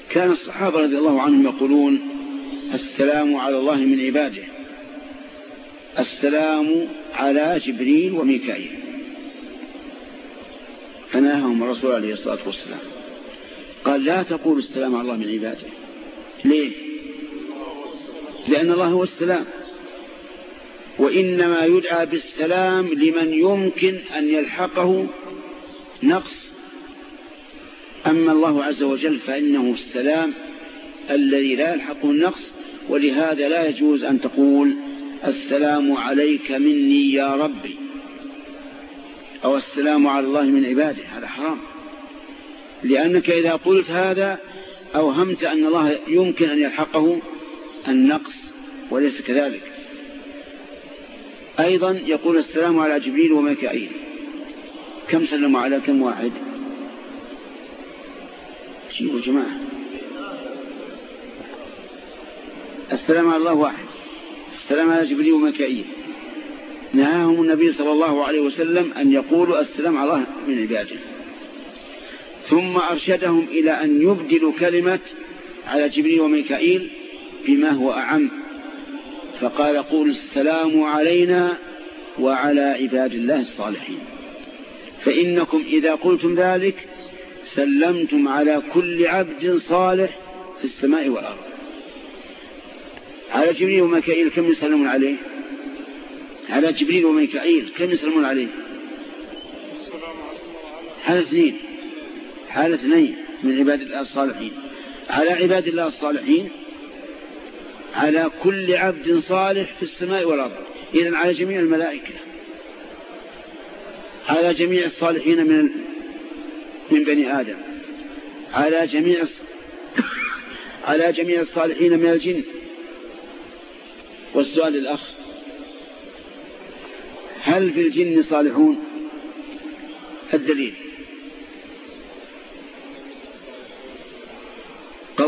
كان الصحابة رضي الله عنهم يقولون السلام على الله من عباده. السلام على جبريل وميكائيل. فناههم الرسول عليه الصلاة والسلام. قال لا تقول السلام على الله من عباده. ليه؟ لأن الله هو السلام. وإنما يدعى بالسلام لمن يمكن أن يلحقه نقص. أما الله عز وجل فإنه السلام الذي لا يلحقه النقص ولهذا لا يجوز أن تقول السلام عليك مني يا ربي أو السلام على الله من عباده هذا حرام. لأنك إذا قلت هذا أوهمت أن الله يمكن أن يلحقه النقص وليس كذلك. أيضا يقول السلام على جبريل وميكائيل. كم سلموا على كم واحد؟ شيء يا جماعة. السلام على الله واحد. السلام على جبريل وميكائيل. نهاهم النبي صلى الله عليه وسلم أن يقولوا السلام على الله من عباده. ثم أرشدهم إلى أن يبدلوا كلمة على جبريل وميكائيل بما هو أعم. فقال قول السلام علينا وعلى عباد الله الصالحين. فإنكم إذا قلتم ذلك سلمتم على كل عبد صالح في السماء والأرض. على جبريل وميكائيل كم يسلمون عليه؟ على جبريل وميكائيل كم يسلمون عليه؟ حال اثنين حال اثنين من عباد الله الصالحين. على عباد الله الصالحين على كل عبد صالح في السماء والأرض. إذن على جميع الملائكة. على جميع الصالحين من من بني آدم. على جميع على جميع الصالحين من الجن. والسؤال الأخ هل في الجن صالحون؟ الدليل.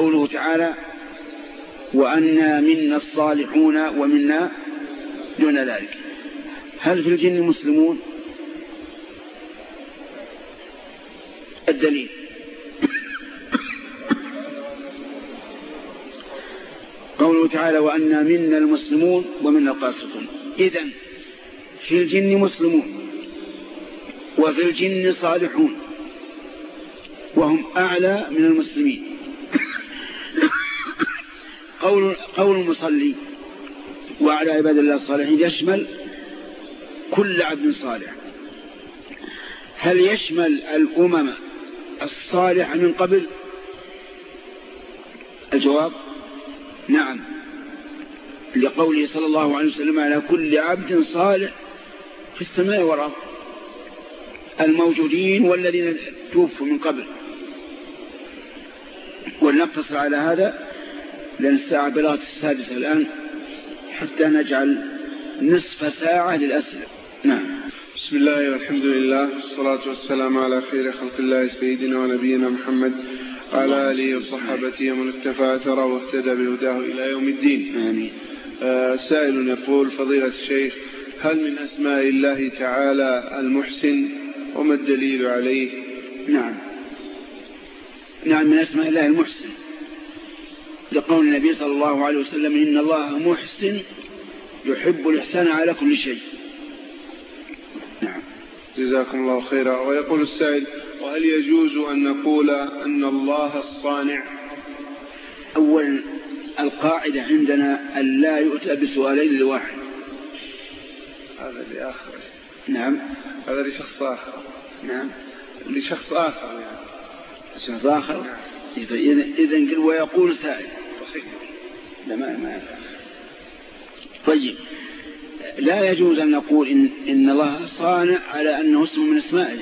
قوله تعالى وأنا منا الصالحون ومنا دون ذلك. هل في الجن مسلمون الدليل؟ قوله تعالى وأنا منا المسلمون ومنا القاسطون. إذن في الجن مسلمون وفي الجن صالحون وهم أعلى من المسلمين. قول, قول المصلي وعلى عباد الله الصالحين يشمل كل عبد صالح. هل يشمل الأمم الصالحة من قبل؟ الجواب نعم. لقوله صلى الله عليه وسلم على كل عبد صالح في السماء والأرض الموجودين والذين توفوا من قبل. ولنقتصر على هذا لأن الساعة بلغت السادسة الآن حتى نجعل نصف ساعة للأسئلة. نعم. بسم الله والحمد لله والصلاة والسلام على خير خلق الله سيدنا ونبينا محمد وعلى آله وصحبه ومن اكتفى أثره واهتدى بهداه إلى يوم الدين. آمين. آه سائل يقول فضيلة الشيخ هل من أسماء الله تعالى المحسن وما الدليل عليه؟ نعم. نعم من أسماء الله المحسن. لقول النبي صلى الله عليه وسلم إن الله محسن يحب الإحسان على كل شيء. نعم. جزاكم الله خيرا. ويقول السائل وهل يجوز أن نقول أن الله الصانع؟ أولا القاعدة عندنا أن لا يؤتى بسؤالين لواحد. هذا لآخر. نعم. هذا لشخص آخر. نعم. لشخص آخر يعني. شخص آخر؟ نعم. إذا إذا قل ويقول سائل. ما ما طيب لا يجوز أن نقول إن, إن الله صانع على أنه اسم من أسمائه.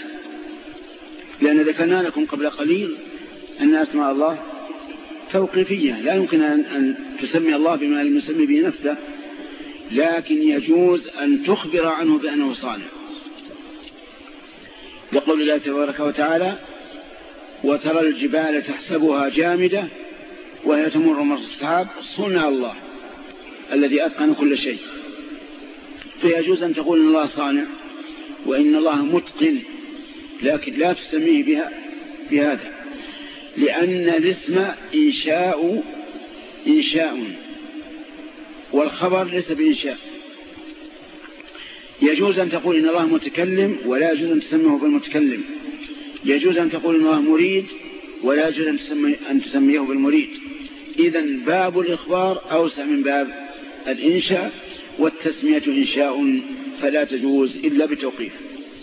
لأن ذكرنا لكم قبل قليل أن أسماء الله توقيفية. لا يمكن أن, أن تسمي الله بما لم يسمي به نفسه. لكن يجوز أن تخبر عنه بأنه صانع يقول الله تبارك وتعالى وترى الجبال تحسبها جامدة وهي تمر مر السحاب صنع الله الذي أتقن كل شيء. فيجوز أن تقول إن الله صانع وإن الله متقن لكن لا تسميه بها بهذا. لأن الاسم إنشاء إنشاء والخبر ليس بإنشاء. يجوز أن تقول إن الله متكلم ولا يجوز أن تسميه بالمتكلم. يجوز أن تقول إن الله مريد ولا يجوز أن, تسمي أن تسميه بالمريد. إذا باب الإخبار أوسع من باب الإنشاء والتسمية إنشاء فلا تجوز إلا بتوقيف.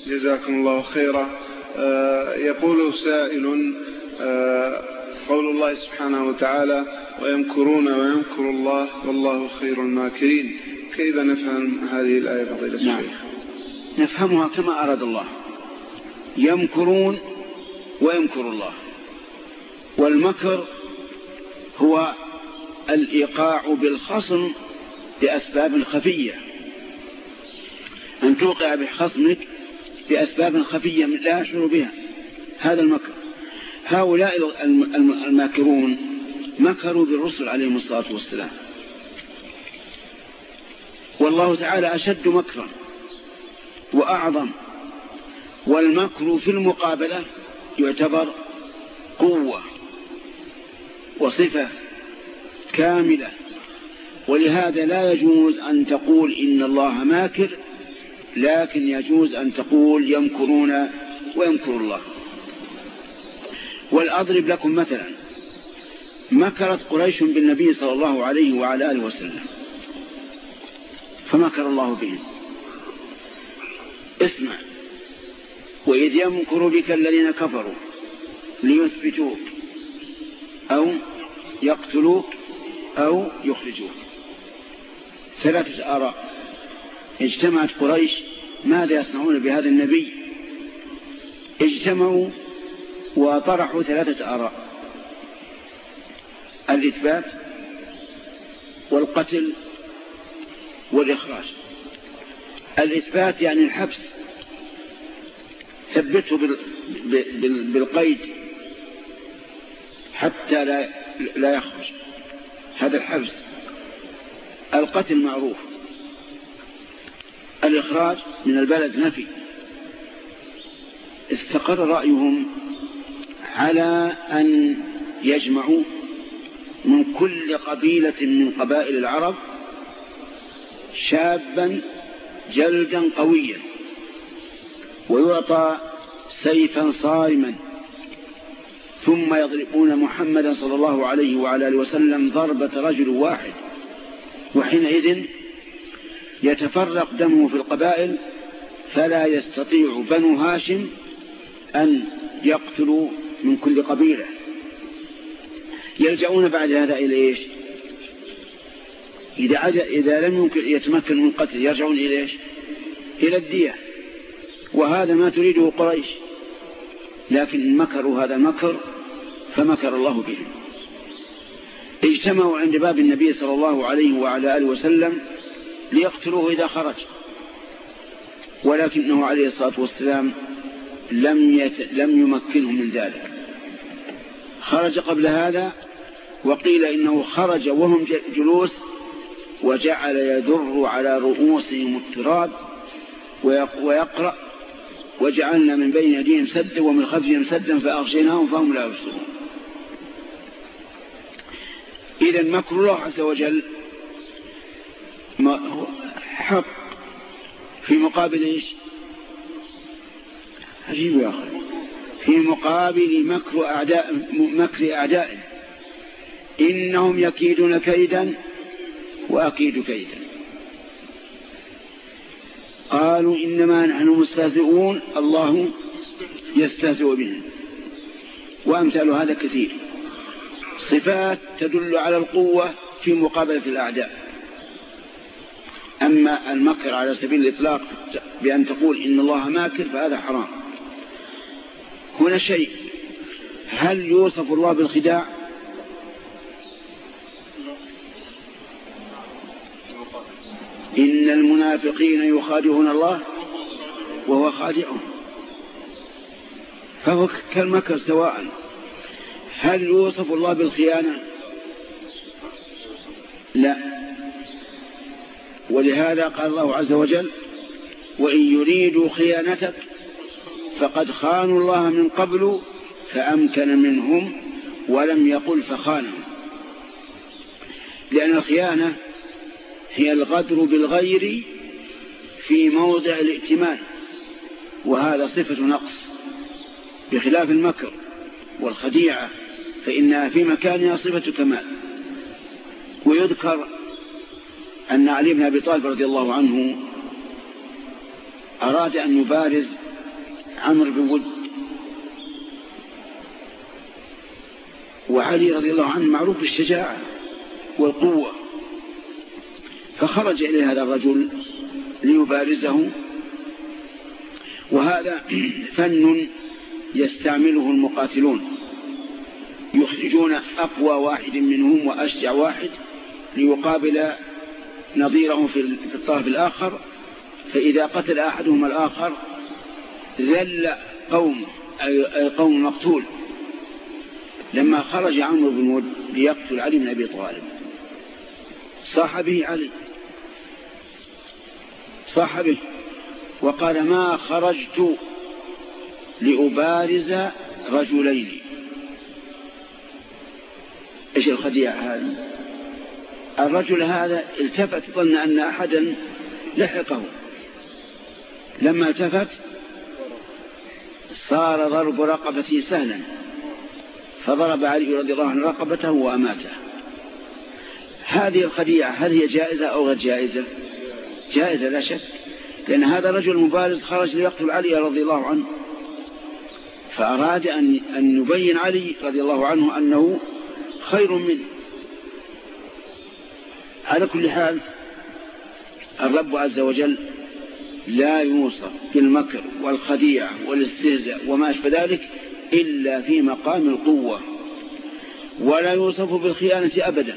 جزاكم الله خيرا. آه يقول سائل آه قول الله سبحانه وتعالى ويمكرون ويمكر الله والله خير الماكرين. كيف نفهم هذه الآية فضيلة نعم. الشيخ نفهمها كما أراد الله. يمكرون ويمكر الله. والمكر هو الإيقاع بالخصم بأسباب خفية. أن توقع بخصمك بأسباب خفية لا يشعر بها هذا المكر. هؤلاء الماكرون مكروا بالرسل عليهم الصلاة والسلام. والله تعالى أشد مكرا وأعظم. والمكر في المقابلة يعتبر قوة. وصفة كاملة. ولهذا لا يجوز أن تقول إن الله ماكر لكن يجوز أن تقول يمكرون ويمكر الله. والأضرب لكم مثلا مكرت قريش بالنبي صلى الله عليه وعلى آله وسلم. فمكر الله بهم. اسمع وإذ يمكر بك الذين كفروا ليثبتوك. أو يقتلوك أو يخرجوك. ثلاثة آراء. اجتمعت قريش ماذا يصنعون بهذا النبي؟ اجتمعوا وطرحوا ثلاثة آراء. الإثبات والقتل والإخراج. الإثبات يعني الحبس. ثبته بالقيد. حتى لا لا يخرج. هذا الحبس. القتل معروف. الإخراج من البلد نفي. استقر رأيهم على أن يجمعوا من كل قبيلة من قبائل العرب شابا جلدا قويا ويعطى سيفا صارما. ثم يضربون محمدا صلى الله عليه وعلى آله وسلم ضربة رجل واحد. وحينئذ يتفرق دمه في القبائل فلا يستطيع بنو هاشم أن يقتلوا من كل قبيلة. يلجؤون بعد هذا إلى إيش؟ إذا, إذا لم يمكن يتمكن من قتل يرجعون إلى إيش؟ إلى الدية. وهذا ما تريده قريش. لكن إن مكروا هذا المكر فمكر الله بهم. اجتمعوا عند باب النبي صلى الله عليه وعلى آله وسلم ليقتلوه إذا خرج. ولكنه عليه الصلاة والسلام لم, يت... لم يمكنه من ذلك. خرج قبل هذا وقيل إنه خرج وهم جلوس وجعل يدر على رؤوسهم التراب ويقرأ وجعلنا من بين يديهم سدا ومن خلفهم سدا فأغشيناهم فهم لا يبصرون. إذا مكر الله عز وجل حق في مقابل إيش؟ عجيب يا أخي. في مقابل مكر أعداء مكر أعدائه إنهم يكيدون كيدا وأكيد كيدا. قالوا إنما نحن مستهزئون الله يستهزئ بهم وأمثال هذا كثير. صفات تدل على القوة في مقابلة الأعداء. أما المكر على سبيل الإطلاق بأن تقول إن الله ماكر فهذا حرام. هنا شيء. هل يوصف الله بالخداع؟ إن المنافقين يخادعون الله وهو خادعهم. فهو كالمكر سواء. هل يوصف الله بالخيانة؟ لا. ولهذا قال الله عز وجل وإن يريدوا خيانتك فقد خانوا الله من قبل فأمكن منهم ولم يقل فخانهم. لأن الخيانة هي الغدر بالغير في موضع الائتمان وهذا صفة نقص بخلاف المكر والخديعة فإنها في مكانها صفة كمال. ويذكر أن علي بن أبي طالب رضي الله عنه أراد أن يبارز عمرو بن ود وعلي رضي الله عنه معروف بالشجاعة والقوة. فخرج إليه هذا الرجل ليبارزه. وهذا فن يستعمله المقاتلون. يخرجون أقوى واحد منهم وأشجع واحد ليقابل نظيره في الطرف الآخر. فإذا قتل أحدهم الآخر ذل قوم أي قوم مقتول. لما خرج عمرو بن ود ليقتل علي بن أبي طالب صاح به علي. صاح به وقال ما خرجت لأبارز رجلين. إيش الخديعة هذه الرجل هذا التفت ظن أن أحدا لحقه. لما التفت صار ضرب رقبته سهلا. فضرب علي رضي الله عنه رقبته وأماته. هذه الخديعة هل هي جائزة أو غير جائزة؟ جائزة لا شك لأن هذا الرجل المبارز خرج ليقتل علي رضي الله عنه. فأراد أن, أن يبين علي رضي الله عنه أنه خير منه. على كل حال الرب عز وجل لا يوصف بالمكر والخديعة والاستهزاء وما أشبه ذلك إلا في مقام القوة ولا يوصف بالخيانة أبدا.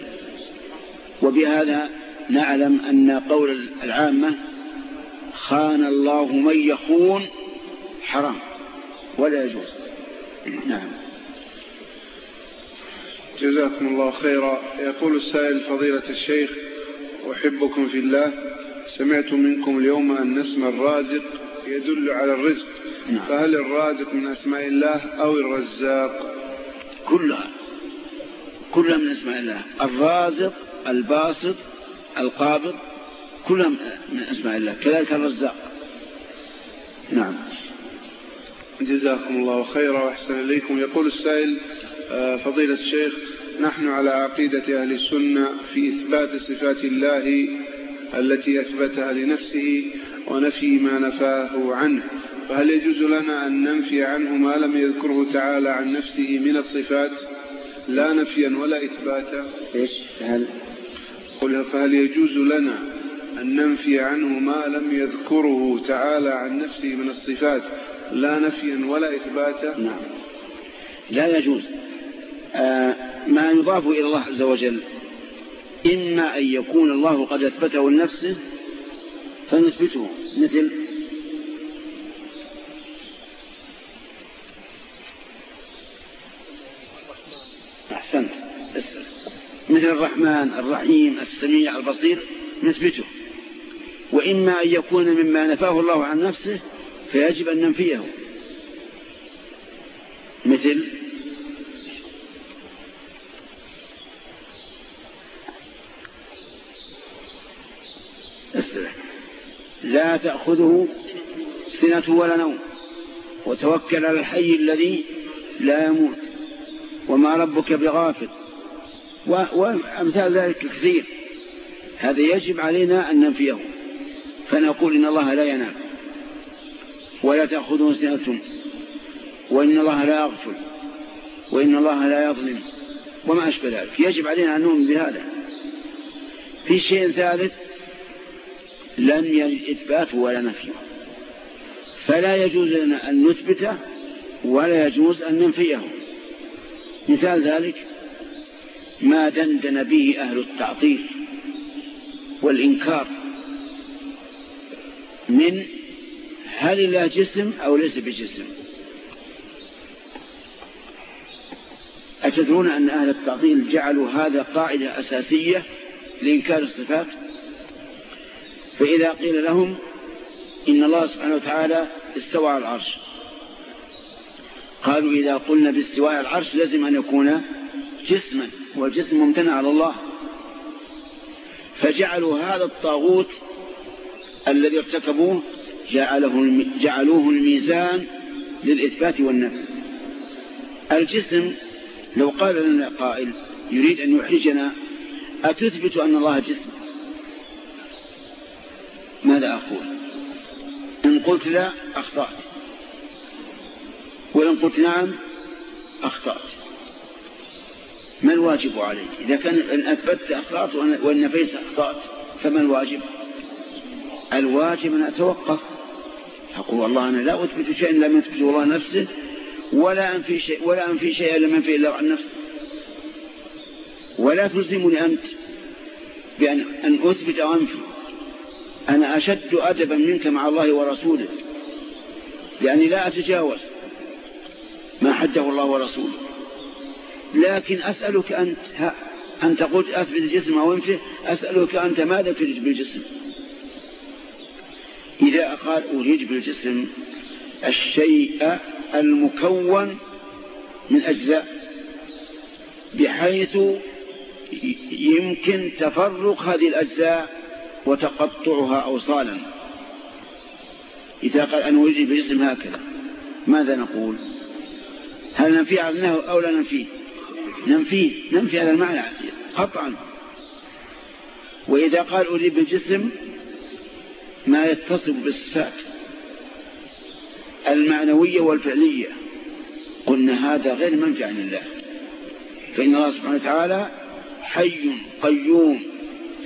وبهذا نعلم أن قول العامة خان الله من يخون حرام ولا يجوز. نعم. جزاكم الله خيرا. يقول السائل فضيلة الشيخ أحبكم في الله. سمعت منكم اليوم أن اسم الرازق يدل على الرزق. نعم. فهل الرازق من أسماء الله أو الرزاق؟ كلها. كلها من أسماء الله. الرازق الباسط القابض كلها من أسماء الله كذلك الرزاق. نعم. جزاكم الله خيرا وأحسن إليكم. يقول السائل آه، فضيلة الشيخ نحن على عقيدة أهل السنة في إثبات صفات الله التي أثبتها لنفسه ونفي ما نفاه عنه. فهل يجوز لنا أن ننفي عنه ما لم يذكره تعالى عن نفسه من الصفات لا نفيا ولا إثباتا؟ إيش؟ هل قل فهل يجوز لنا أن ننفي عنه ما لم يذكره تعالى عن نفسه من الصفات لا نفيا ولا إثباتا؟ نعم. لا يجوز. آه ما يضاف إلى الله عز وجل إما أن يكون الله قد أثبته لنفسه فنثبته مثل أحسنت مثل الرحمن الرحيم السميع البصير نثبته. وإما أن يكون مما نفاه الله عن نفسه فيجب أن ننفيه. مثل لا تأخذه سنة ولا نوم. وتوكل على الحي الذي لا يموت. وما ربك بغافل. وأمثال ذلك كثير. هذا يجب علينا أن ننفيه. فنقول إن الله لا ينام. ولا تأخذه سنة. وإن الله لا يغفل وإن الله لا يظلم. وما أشبه ذلك. يجب علينا أن نؤمن بهذا. في شيء ثالث لن يجد إثباته ولا نفيه. فلا يجوز لنا أن نثبته ولا يجوز أن ننفيه. مثال ذلك ما دندن به أهل التعطيل والإنكار من هل الله جسم أو ليس بجسم. أتدرون أن أهل التعطيل جعلوا هذا قاعدة أساسية لإنكار الصفات؟ فإذا قيل لهم إن الله سبحانه وتعالى استوى على العرش قالوا إذا قلنا باستواء العرش لازم أن يكون جسما والجسم ممتنع على الله. فجعلوا هذا الطاغوت الذي ارتكبوه جعله جعلوه الميزان للإثبات والنفي الجسم لو قال لنا قائل يريد أن يحرجنا أتثبت أن الله جسم؟ ماذا أقول؟ إن قلت لا أخطأت. وإن قلت نعم أخطأت. ما الواجب عليك؟ إذا كان إن أثبتت أخطأت وإن نفيت أخطأت فما الواجب؟ الواجب أن أتوقف. أقول والله أنا لا أثبت شيئا لم يثبته الله نفسه ولا أنفي شيء ولا أنفي شيئا لم ينفي إلا عن نفسه. ولا تلزمني أنت بأن أن أثبت أو أنفي أنا أشد أدبا منك مع الله ورسوله لأني لا أتجاوز ما حده الله ورسوله. لكن أسألك أنت أنت قلت أثبت الجسم أو أنفه أسألك أنت ماذا تريد بالجسم؟ إذا قال أريد بالجسم الشيء المكون من أجزاء بحيث يمكن تفرق هذه الأجزاء وتقطعها أوصالا. إذا قال أنا أريد بالجسم هكذا ماذا نقول؟ هل ننفي عنه أو لا ننفيه ننفيه ننفي هذا المعنى قطعا. وإذا قال أريد بالجسم ما يتصف بالصفات المعنوية والفعلية. قلنا هذا غير منفع عن الله. فإن الله سبحانه وتعالى حي قيوم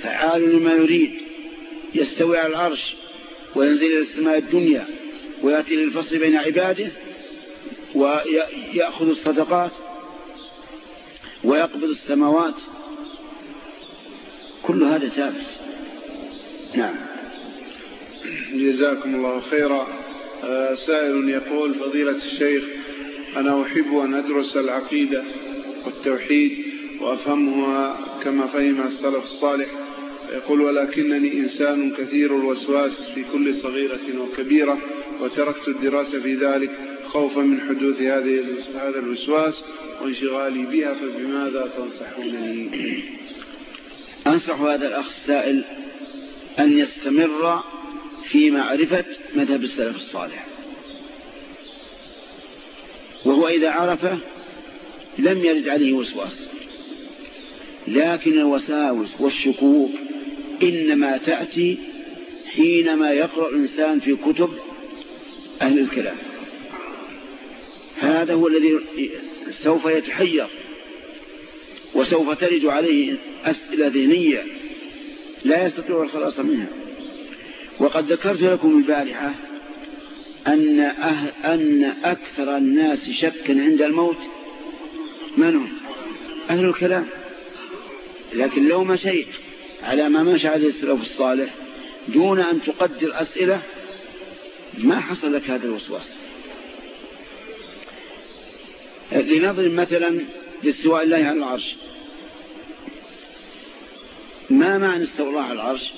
فعال لما يريد يستوي على العرش وينزل إلى السماء الدنيا ويأتي للفصل بين عباده ويأخذ الصدقات. ويقبض السماوات. كل هذا ثابت. نعم. جزاكم الله خيرا. آه، سائل يقول فضيلة الشيخ أنا أحب أن أدرس العقيدة والتوحيد وأفهمها كما فهم السلف الصالح. يقول ولكنني إنسان كثير الوسواس في كل صغيرة وكبيرة وتركت الدراسة في ذلك خوفا من حدوث هذه هذا الوسواس وانشغالي بها فبماذا تنصحونني؟ أنصح هذا الأخ السائل أن يستمر في معرفة مذهب السلف الصالح. وهو إذا عرفه لم يرد عليه وسواس. لكن الوساوس والشكوك إنما تأتي حينما يقرأ الإنسان في كتب أهل الكلام. هذا هو الذي سوف يتحير وسوف ترج عليه أسئلة ذهنية لا يستطيع الخلاص منها. وقد ذكرت لكم البارحة أن, أهل أن أكثر الناس شكا عند الموت من هم؟ أهل الكلام. لكن لو مشيت على ما مشى عليه السلف الصالح دون أن تقدر أسئلة ما حصل لك هذا الوسواس؟ لنضرب مثلا باستواء الله على العرش. ما معنى استوى الله على العرش؟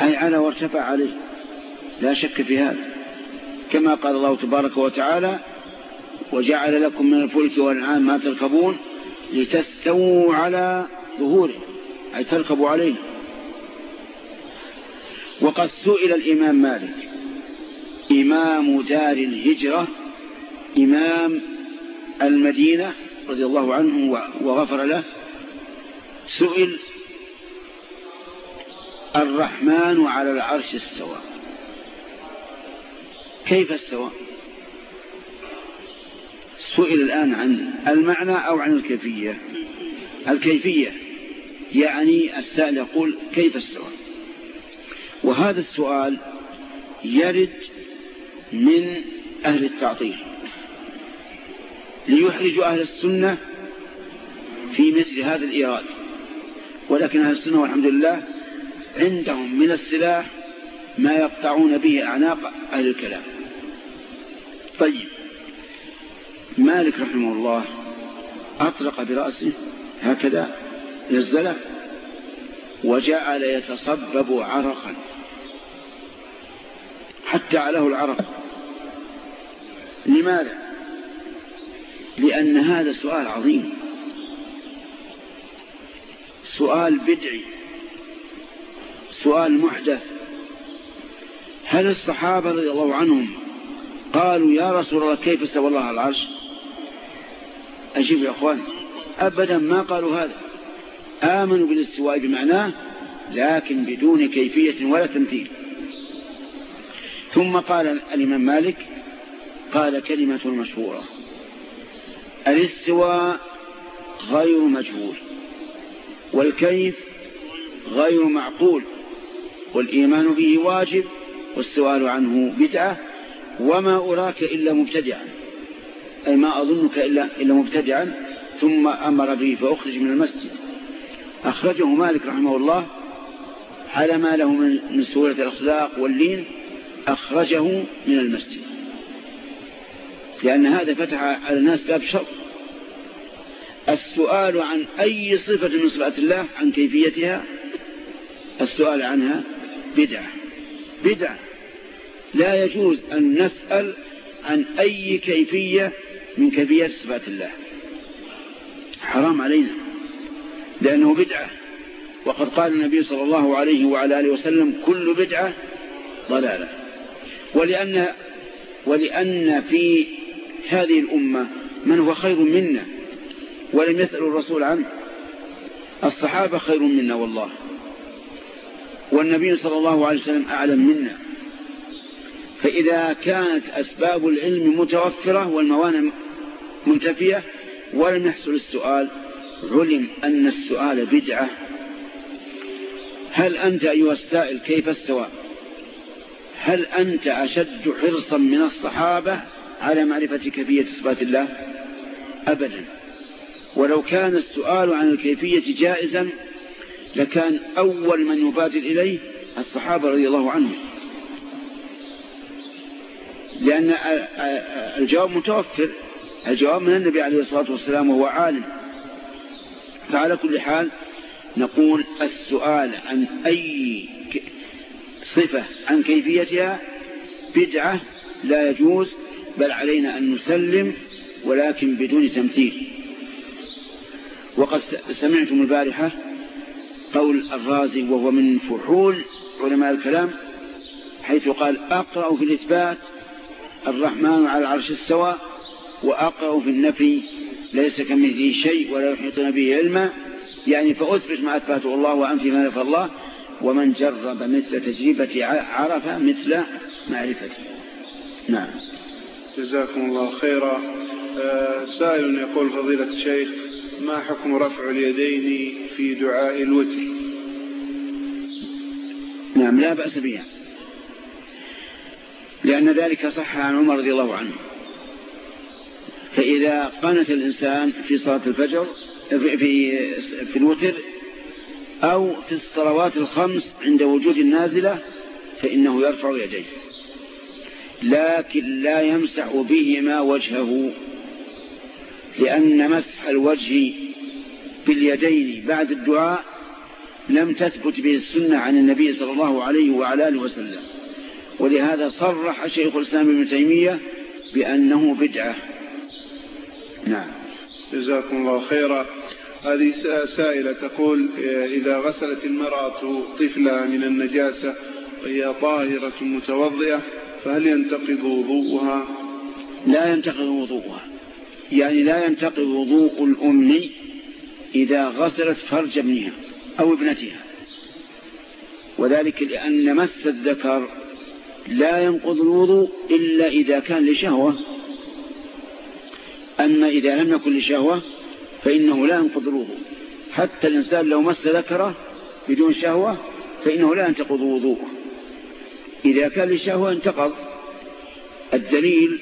أي على وارتفع عليه. لا شك في هذا. كما قال الله تبارك وتعالى وجعل لكم من الفلك والأنعام ما تركبون لتستووا على ظهوره. أي تركبوا عليه. وقد سئل الإمام مالك. إمام دار الهجرة إمام المدينة رضي الله عنه وغفر له سئل الرحمن على العرش استوى. كيف استوى؟ سئل الآن عن المعنى أو عن الكيفية. الكيفية يعني السائل يقول كيف استوى؟ وهذا السؤال يرد من أهل التعطيل ليحرج أهل السنة في مثل هذا الإيراد. ولكن أهل السنة والحمد لله عندهم من السلاح ما يقطعون به أعناق أهل الكلام. طيب مالك رحمه الله أطلق برأسه هكذا نزله وجعل يتصبب عرقا. حتى عليه العرق لماذا؟ لأن هذا سؤال عظيم. سؤال بدعي. سؤال محدث. هل الصحابة رضي الله عنهم قالوا يا رسول الله كيف استوى الله العرش؟ أجيب يا أخوان أبدا ما قالوا هذا. آمنوا بالاستواء بمعناه لكن بدون كيفية ولا تمثيل. ثم قال الإمام مالك قال كلمة مشهورة الاستواء غير مجهول والكيف غير معقول والإيمان به واجب والسؤال عنه بدعة وما أراك إلا مبتدعا أي ما أظنك إلا, إلا مبتدعا ثم أمر به فأخرج من المسجد. أخرجه مالك رحمه الله على ما له من سهولة الأخلاق واللين أخرجه من المسجد. لأن هذا فتح على الناس باب شر. السؤال عن أي صفة من صفات الله عن كيفيتها السؤال عنها بدعة. بدعة. لا يجوز أن نسأل عن أي كيفية من كيفيات صفات الله. حرام علينا. لأنه بدعة. وقد قال النبي صلى الله عليه وعلى آله وسلم كل بدعة ضلالة. ولأن, ولأن في هذه الأمة من هو خير منا ولم يسأل الرسول عنه. الصحابة خير منا والله. والنبي صلى الله عليه وسلم أعلم منا. فإذا كانت أسباب العلم متوفرة والموانع منتفية ولم يحصل السؤال علم أن السؤال بدعة. هل أنت أيها السائل كيف استوى هل أنت أشد حرصا من الصحابة على معرفة كيفية صفات الله؟ أبدا. ولو كان السؤال عن الكيفية جائزا لكان أول من يبادر إليه الصحابة رضي الله عنهم. لأن الجواب متوفر. الجواب من النبي عليه الصلاة والسلام وهو عالم. فعلى كل حال نقول السؤال عن أي صفة عن كيفيتها بدعة لا يجوز بل علينا أن نسلم ولكن بدون تمثيل. وقد سمعتم البارحة قول الرازي وهو من فحول علماء الكلام حيث قال أقرأ في الإثبات الرحمن على العرش استوى وأقرأ في النفي ليس كمثله شيء ولا يحيطون به علما. يعني فأثبت ما أثبته الله وأنفي ما نفى الله ومن جرب مثل تجربة عرف مثل معرفته. نعم. جزاكم الله خيرا. آه، سائل يقول فضيلة الشيخ ما حكم رفع اليدين في دعاء الوتر؟ نعم لا بأس بها. لأن ذلك صح عن عمر رضي الله عنه. فإذا قنت الإنسان في صلاة الفجر في, في, في الوتر أو في الصلوات الخمس عند وجود النازلة فإنه يرفع يديه. لكن لا يمسح بهما وجهه لأن مسح الوجه باليدين بعد الدعاء لم تثبت به السنة عن النبي صلى الله عليه وعلى آله وسلم. ولهذا صرح شيخ الإسلام ابن تيمية بأنه بدعة. نعم. جزاكم الله خيرا. هذه سائلة تقول إذا غسلت المرأة طفلها من النجاسة وهي طاهرة متوضئة فهل ينتقض وضوءها؟ لا ينتقض وضوءها. يعني لا ينتقض وضوء الأم إذا غسلت فرج ابنها أو ابنتها. وذلك لأن مس الذكر لا ينقض الوضوء إلا إذا كان لشهوة. أما إذا لم يكن لشهوة فإنه لا ينقض الوضوء. حتى الإنسان لو مس ذكره بدون شهوة فإنه لا ينتقض وضوءه. إذا كان لشهوة انتقض. الدليل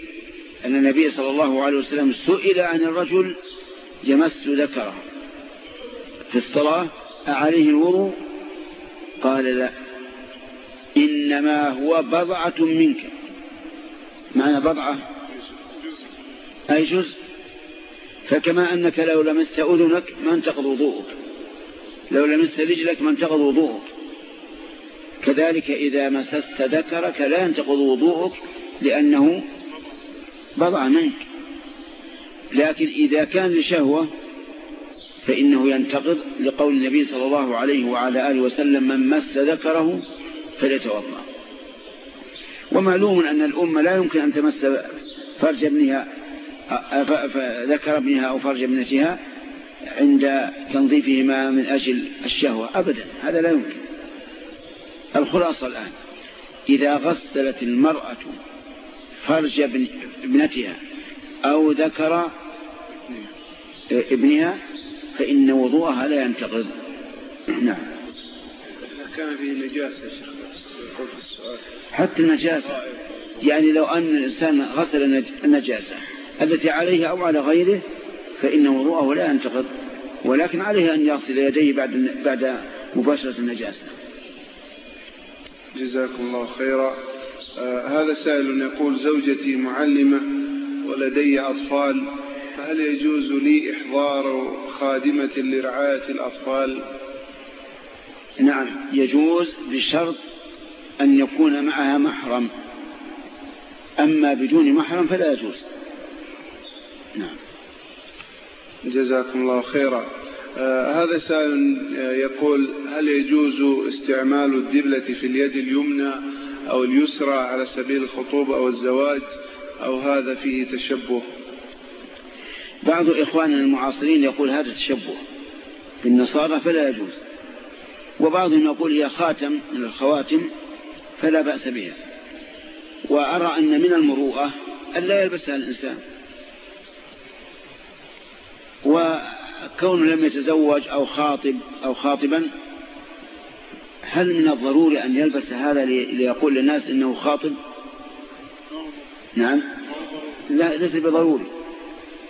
أن النبي صلى الله عليه وسلم سئل عن الرجل يمس ذكره. في الصلاة أعليه الوضوء؟ قال لا. إنما هو بضعة منك. معنى بضعة؟ أي جزء؟ فكما أنك لو لمست أذنك ما انتقض وضوءك. لو لمست رجلك ما انتقض وضوءك. كذلك إذا مسست ذكرك لا ينتقض وضوءك لأنه بضع منك. لكن إذا كان لشهوة فإنه ينتقض لقول النبي صلى الله عليه وعلى آله وسلم من مس ذكره فليتوضأ. ومعلوم أن الأمة لا يمكن أن تمس فرج ابنها ذكر ابنها أو فرج ابنتها عند تنظيفهما من أجل الشهوة. أبدا. هذا لا يمكن. الخلاصة الآن. إذا غسلت المرأة فرج ابنتها أو ذكر ابنها فإن وضوءها لا ينتقض. نعم. كان فيه نجاسة في السؤال. حتى النجاسة. يعني لو أن الإنسان غسل النجاسة. التي عليه أو على غيره فإن وضوءه لا ينتقض. ولكن عليه أن يغسل يديه بعد بعد مباشرة النجاسة. جزاكم الله خيرا. آه هذا سائل يقول زوجتي معلمة ولدي أطفال فهل يجوز لي إحضار خادمة لرعاية الأطفال؟ نعم يجوز بشرط أن يكون معها محرم. أما بدون محرم فلا يجوز. نعم. جزاكم الله خيرا. آه هذا سائل يقول هل يجوز استعمال الدبلة في اليد اليمنى أو اليسرى على سبيل الخطوبة أو الزواج أو هذا فيه تشبه؟ بعض إخواننا المعاصرين يقول هذا تشبه. بالنصارى فلا يجوز. وبعضهم يقول هي خاتم من الخواتم فلا بأس بها. وأرى أن من المروءة أن لا يلبسها الإنسان. وكونه لم يتزوج أو خاطب أو خاطبا هل من الضروري أن يلبس هذا ليقول للناس إنه خاطب؟ نعم. لا ليس بضروري.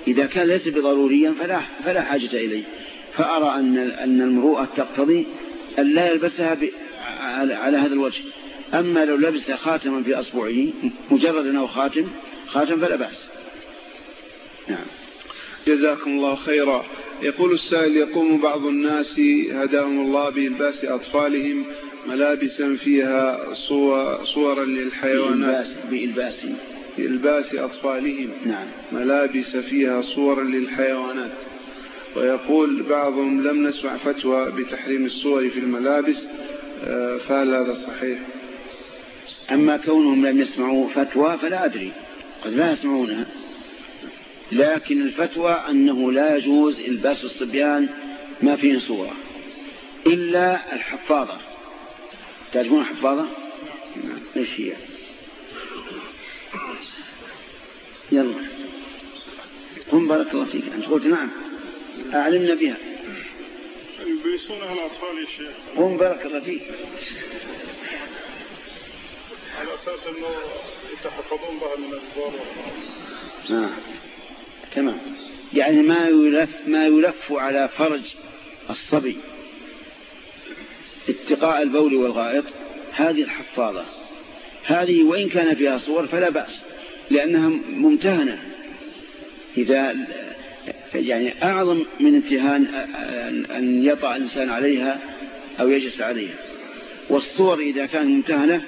إذا كان ليس بضروريا فلا, فلا حاجة إليه. فأرى أن, أن المروءة تقتضي أن لا يلبسها على هذا الوجه. أما لو لبس خاتما في أصبعه مجرد أنه خاتم خاتم فلا بأس. نعم. جزاكم الله خيرا. يقول السائل يقوم بعض الناس هداهم الله بإلباس أطفالهم ملابسا فيها صور صورا للحيوانات. بإلباس. بإلباس أطفالهم نعم. ملابس فيها صورا للحيوانات. ويقول بعضهم لم نسمع فتوى بتحريم الصور في الملابس. آه، فهل هذا صحيح؟ أما كونهم لم يسمعوا فتوى فلا أدري. قد لا يسمعونها. لكن الفتوى أنه لا يجوز إلباس الصبيان ما فيه صورة. إلا الحفاظة. تعرفون الحفاظة؟ إيش هي؟ يلا. قم بارك الله فيك. أنت قلت نعم. أعلمنا بها. يلبسونها الأطفال يا شيخ. قم بارك الله فيك. على أساس أنه يتحفظون بها من الضرر نعم تمام. يعني ما يلف ما يلف على فرج الصبي. اتقاء البول والغائط هذه الحفاظة. هذه وإن كان فيها صور فلا بأس لأنها ممتهنة. إذا يعني أعظم من امتهان أن يطع الإنسان عليها أو يجلس عليها. والصور إذا كانت ممتهنة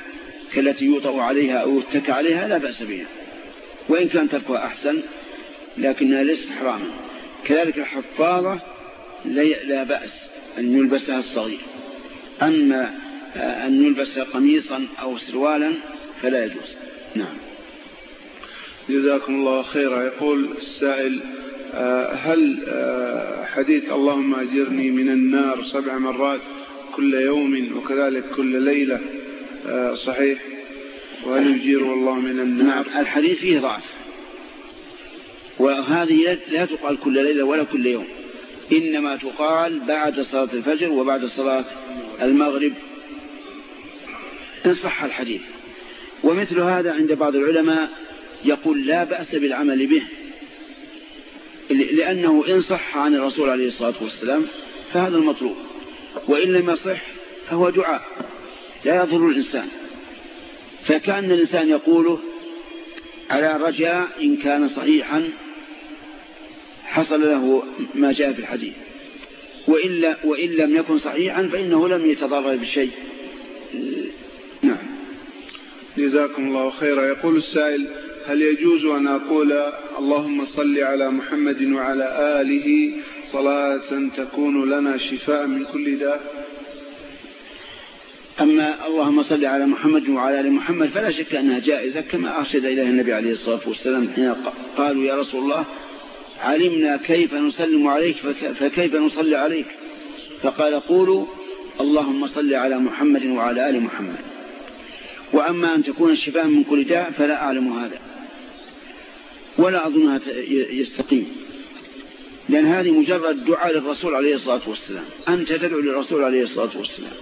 كالتي يوطأ عليها أو يتكى عليها لا بأس بها. وإن كان تركها أحسن لكنها ليست حراما. كذلك الحفاظة لا بأس أن يلبسها الصغير. أما أن يلبس قميصا أو سروالا فلا يجوز. نعم. جزاكم الله خيرا. يقول السائل آه، هل آه، حديث اللهم أجرني من النار سبع مرات كل يوم وكذلك كل ليلة آه، صحيح؟ وهل يجير الله من النار؟ نعم الحديث فيه ضعف. وهذه لا تقال كل ليلة ولا كل يوم. إنما تقال بعد صلاة الفجر وبعد صلاة المغرب. إن صح الحديث. ومثل هذا عند بعض العلماء يقول لا بأس بالعمل به. لأنه إن صح عن الرسول عليه الصلاة والسلام فهذا المطلوب. وإن لم يصح فهو دعاء. لا يضر الإنسان. فكأن الإنسان يقوله على رجاء إن كان صحيحا حصل له ما جاء في الحديث. وإلا وإن لم يكن صحيحا فإنه لم يتضرر بشيء. نعم. جزاكم الله خيرا. يقول السائل هل يجوز أن أقول اللهم صل على محمد وعلى آله صلاة تكون لنا شفاء من كل داء؟ أما اللهم صل على محمد وعلى آل محمد فلا شك أنها جائزة كما أرشد إليها النبي عليه الصلاة والسلام حين قالوا يا رسول الله علمنا كيف نسلم عليك فكيف نصلي عليك؟ فقال قولوا اللهم صل على محمد وعلى آل محمد. وأما أن تكون الشفاء من كل داء فلا أعلم هذا. ولا أظنها يستقيم. لأن هذه مجرد دعاء للرسول عليه الصلاة والسلام. أنت تدعو للرسول عليه الصلاة والسلام.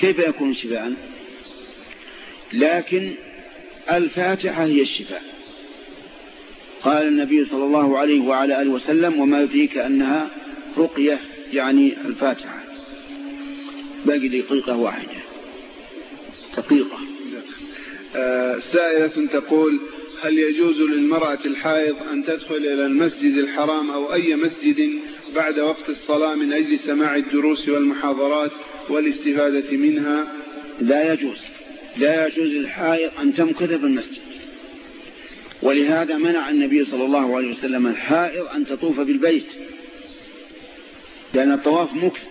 كيف يكون شفاء؟ لكن الفاتحة هي الشفاء. قال النبي صلى الله عليه وعلى آله وسلم وما يدريك أنها رقية يعني الفاتحة. باقي دقيقة واحدة. دقيقة. آه، سائلة تقول هل يجوز للمرأة الحائض أن تدخل إلى المسجد الحرام أو أي مسجد بعد وقت الصلاة من أجل سماع الدروس والمحاضرات والاستفادة منها؟ لا يجوز. لا يجوز للحائض أن تمكث في المسجد. ولهذا منع النبي صلى الله عليه وسلم الحائض أن تطوف بالبيت لأن الطواف مكث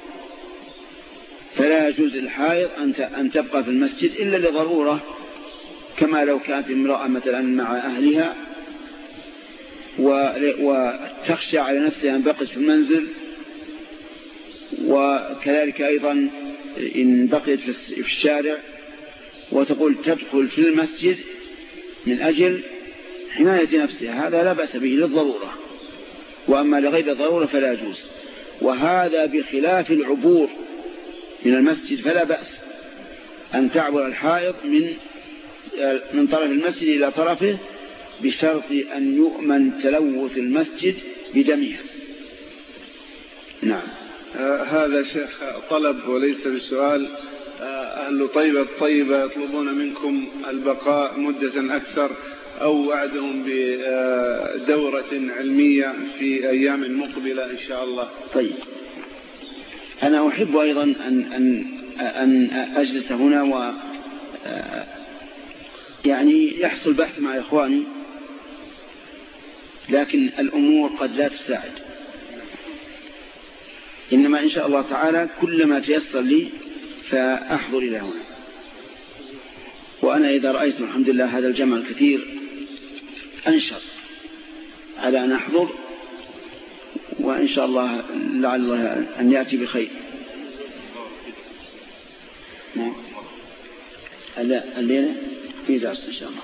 فلا يجوز للحائض أن تبقى في المسجد إلا لضرورة كما لو كانت امرأة مثلا مع أهلها وتخشى على نفسها أن بقت في المنزل وكذلك أيضا إن بقيت في الشارع وتقول تدخل في المسجد من أجل حماية نفسها هذا لا بأس به للضرورة. وأما لغير الضرورة فلا يجوز. وهذا بخلاف العبور من المسجد فلا بأس. أن تعبر الحائض من من طرف المسجد إلى طرفه بشرط أن يؤمن تلوث المسجد بدمها نعم. آه هذا شيخ طلب وليس بسؤال. آه أهل طيبة الطيبة يطلبون منكم البقاء مدة أكثر. أو وعدهم بدورة علمية في أيام مقبلة إن شاء الله. طيب. أنا أحب أيضا أن, أن, أن أجلس هنا و يعني يحصل بحث مع إخواني لكن الأمور قد لا تساعد. إنما إن شاء الله تعالى كلما تيسر لي فأحضر إلى هنا. وأنا إذا رأيت الحمد لله هذا الجمع الكثير أنشط على أن أحضر وإن شاء الله لعل الله أن يأتي بخير. نعم. الليلة في درس إن شاء الله.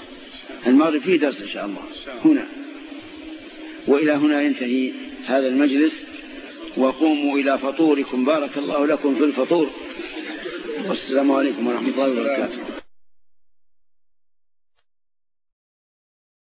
المغرب في درس إن شاء الله. هنا. وإلى هنا ينتهي هذا المجلس. وقوموا إلى فطوركم. بارك الله لكم في الفطور. والسلام عليكم ورحمة الله وبركاته.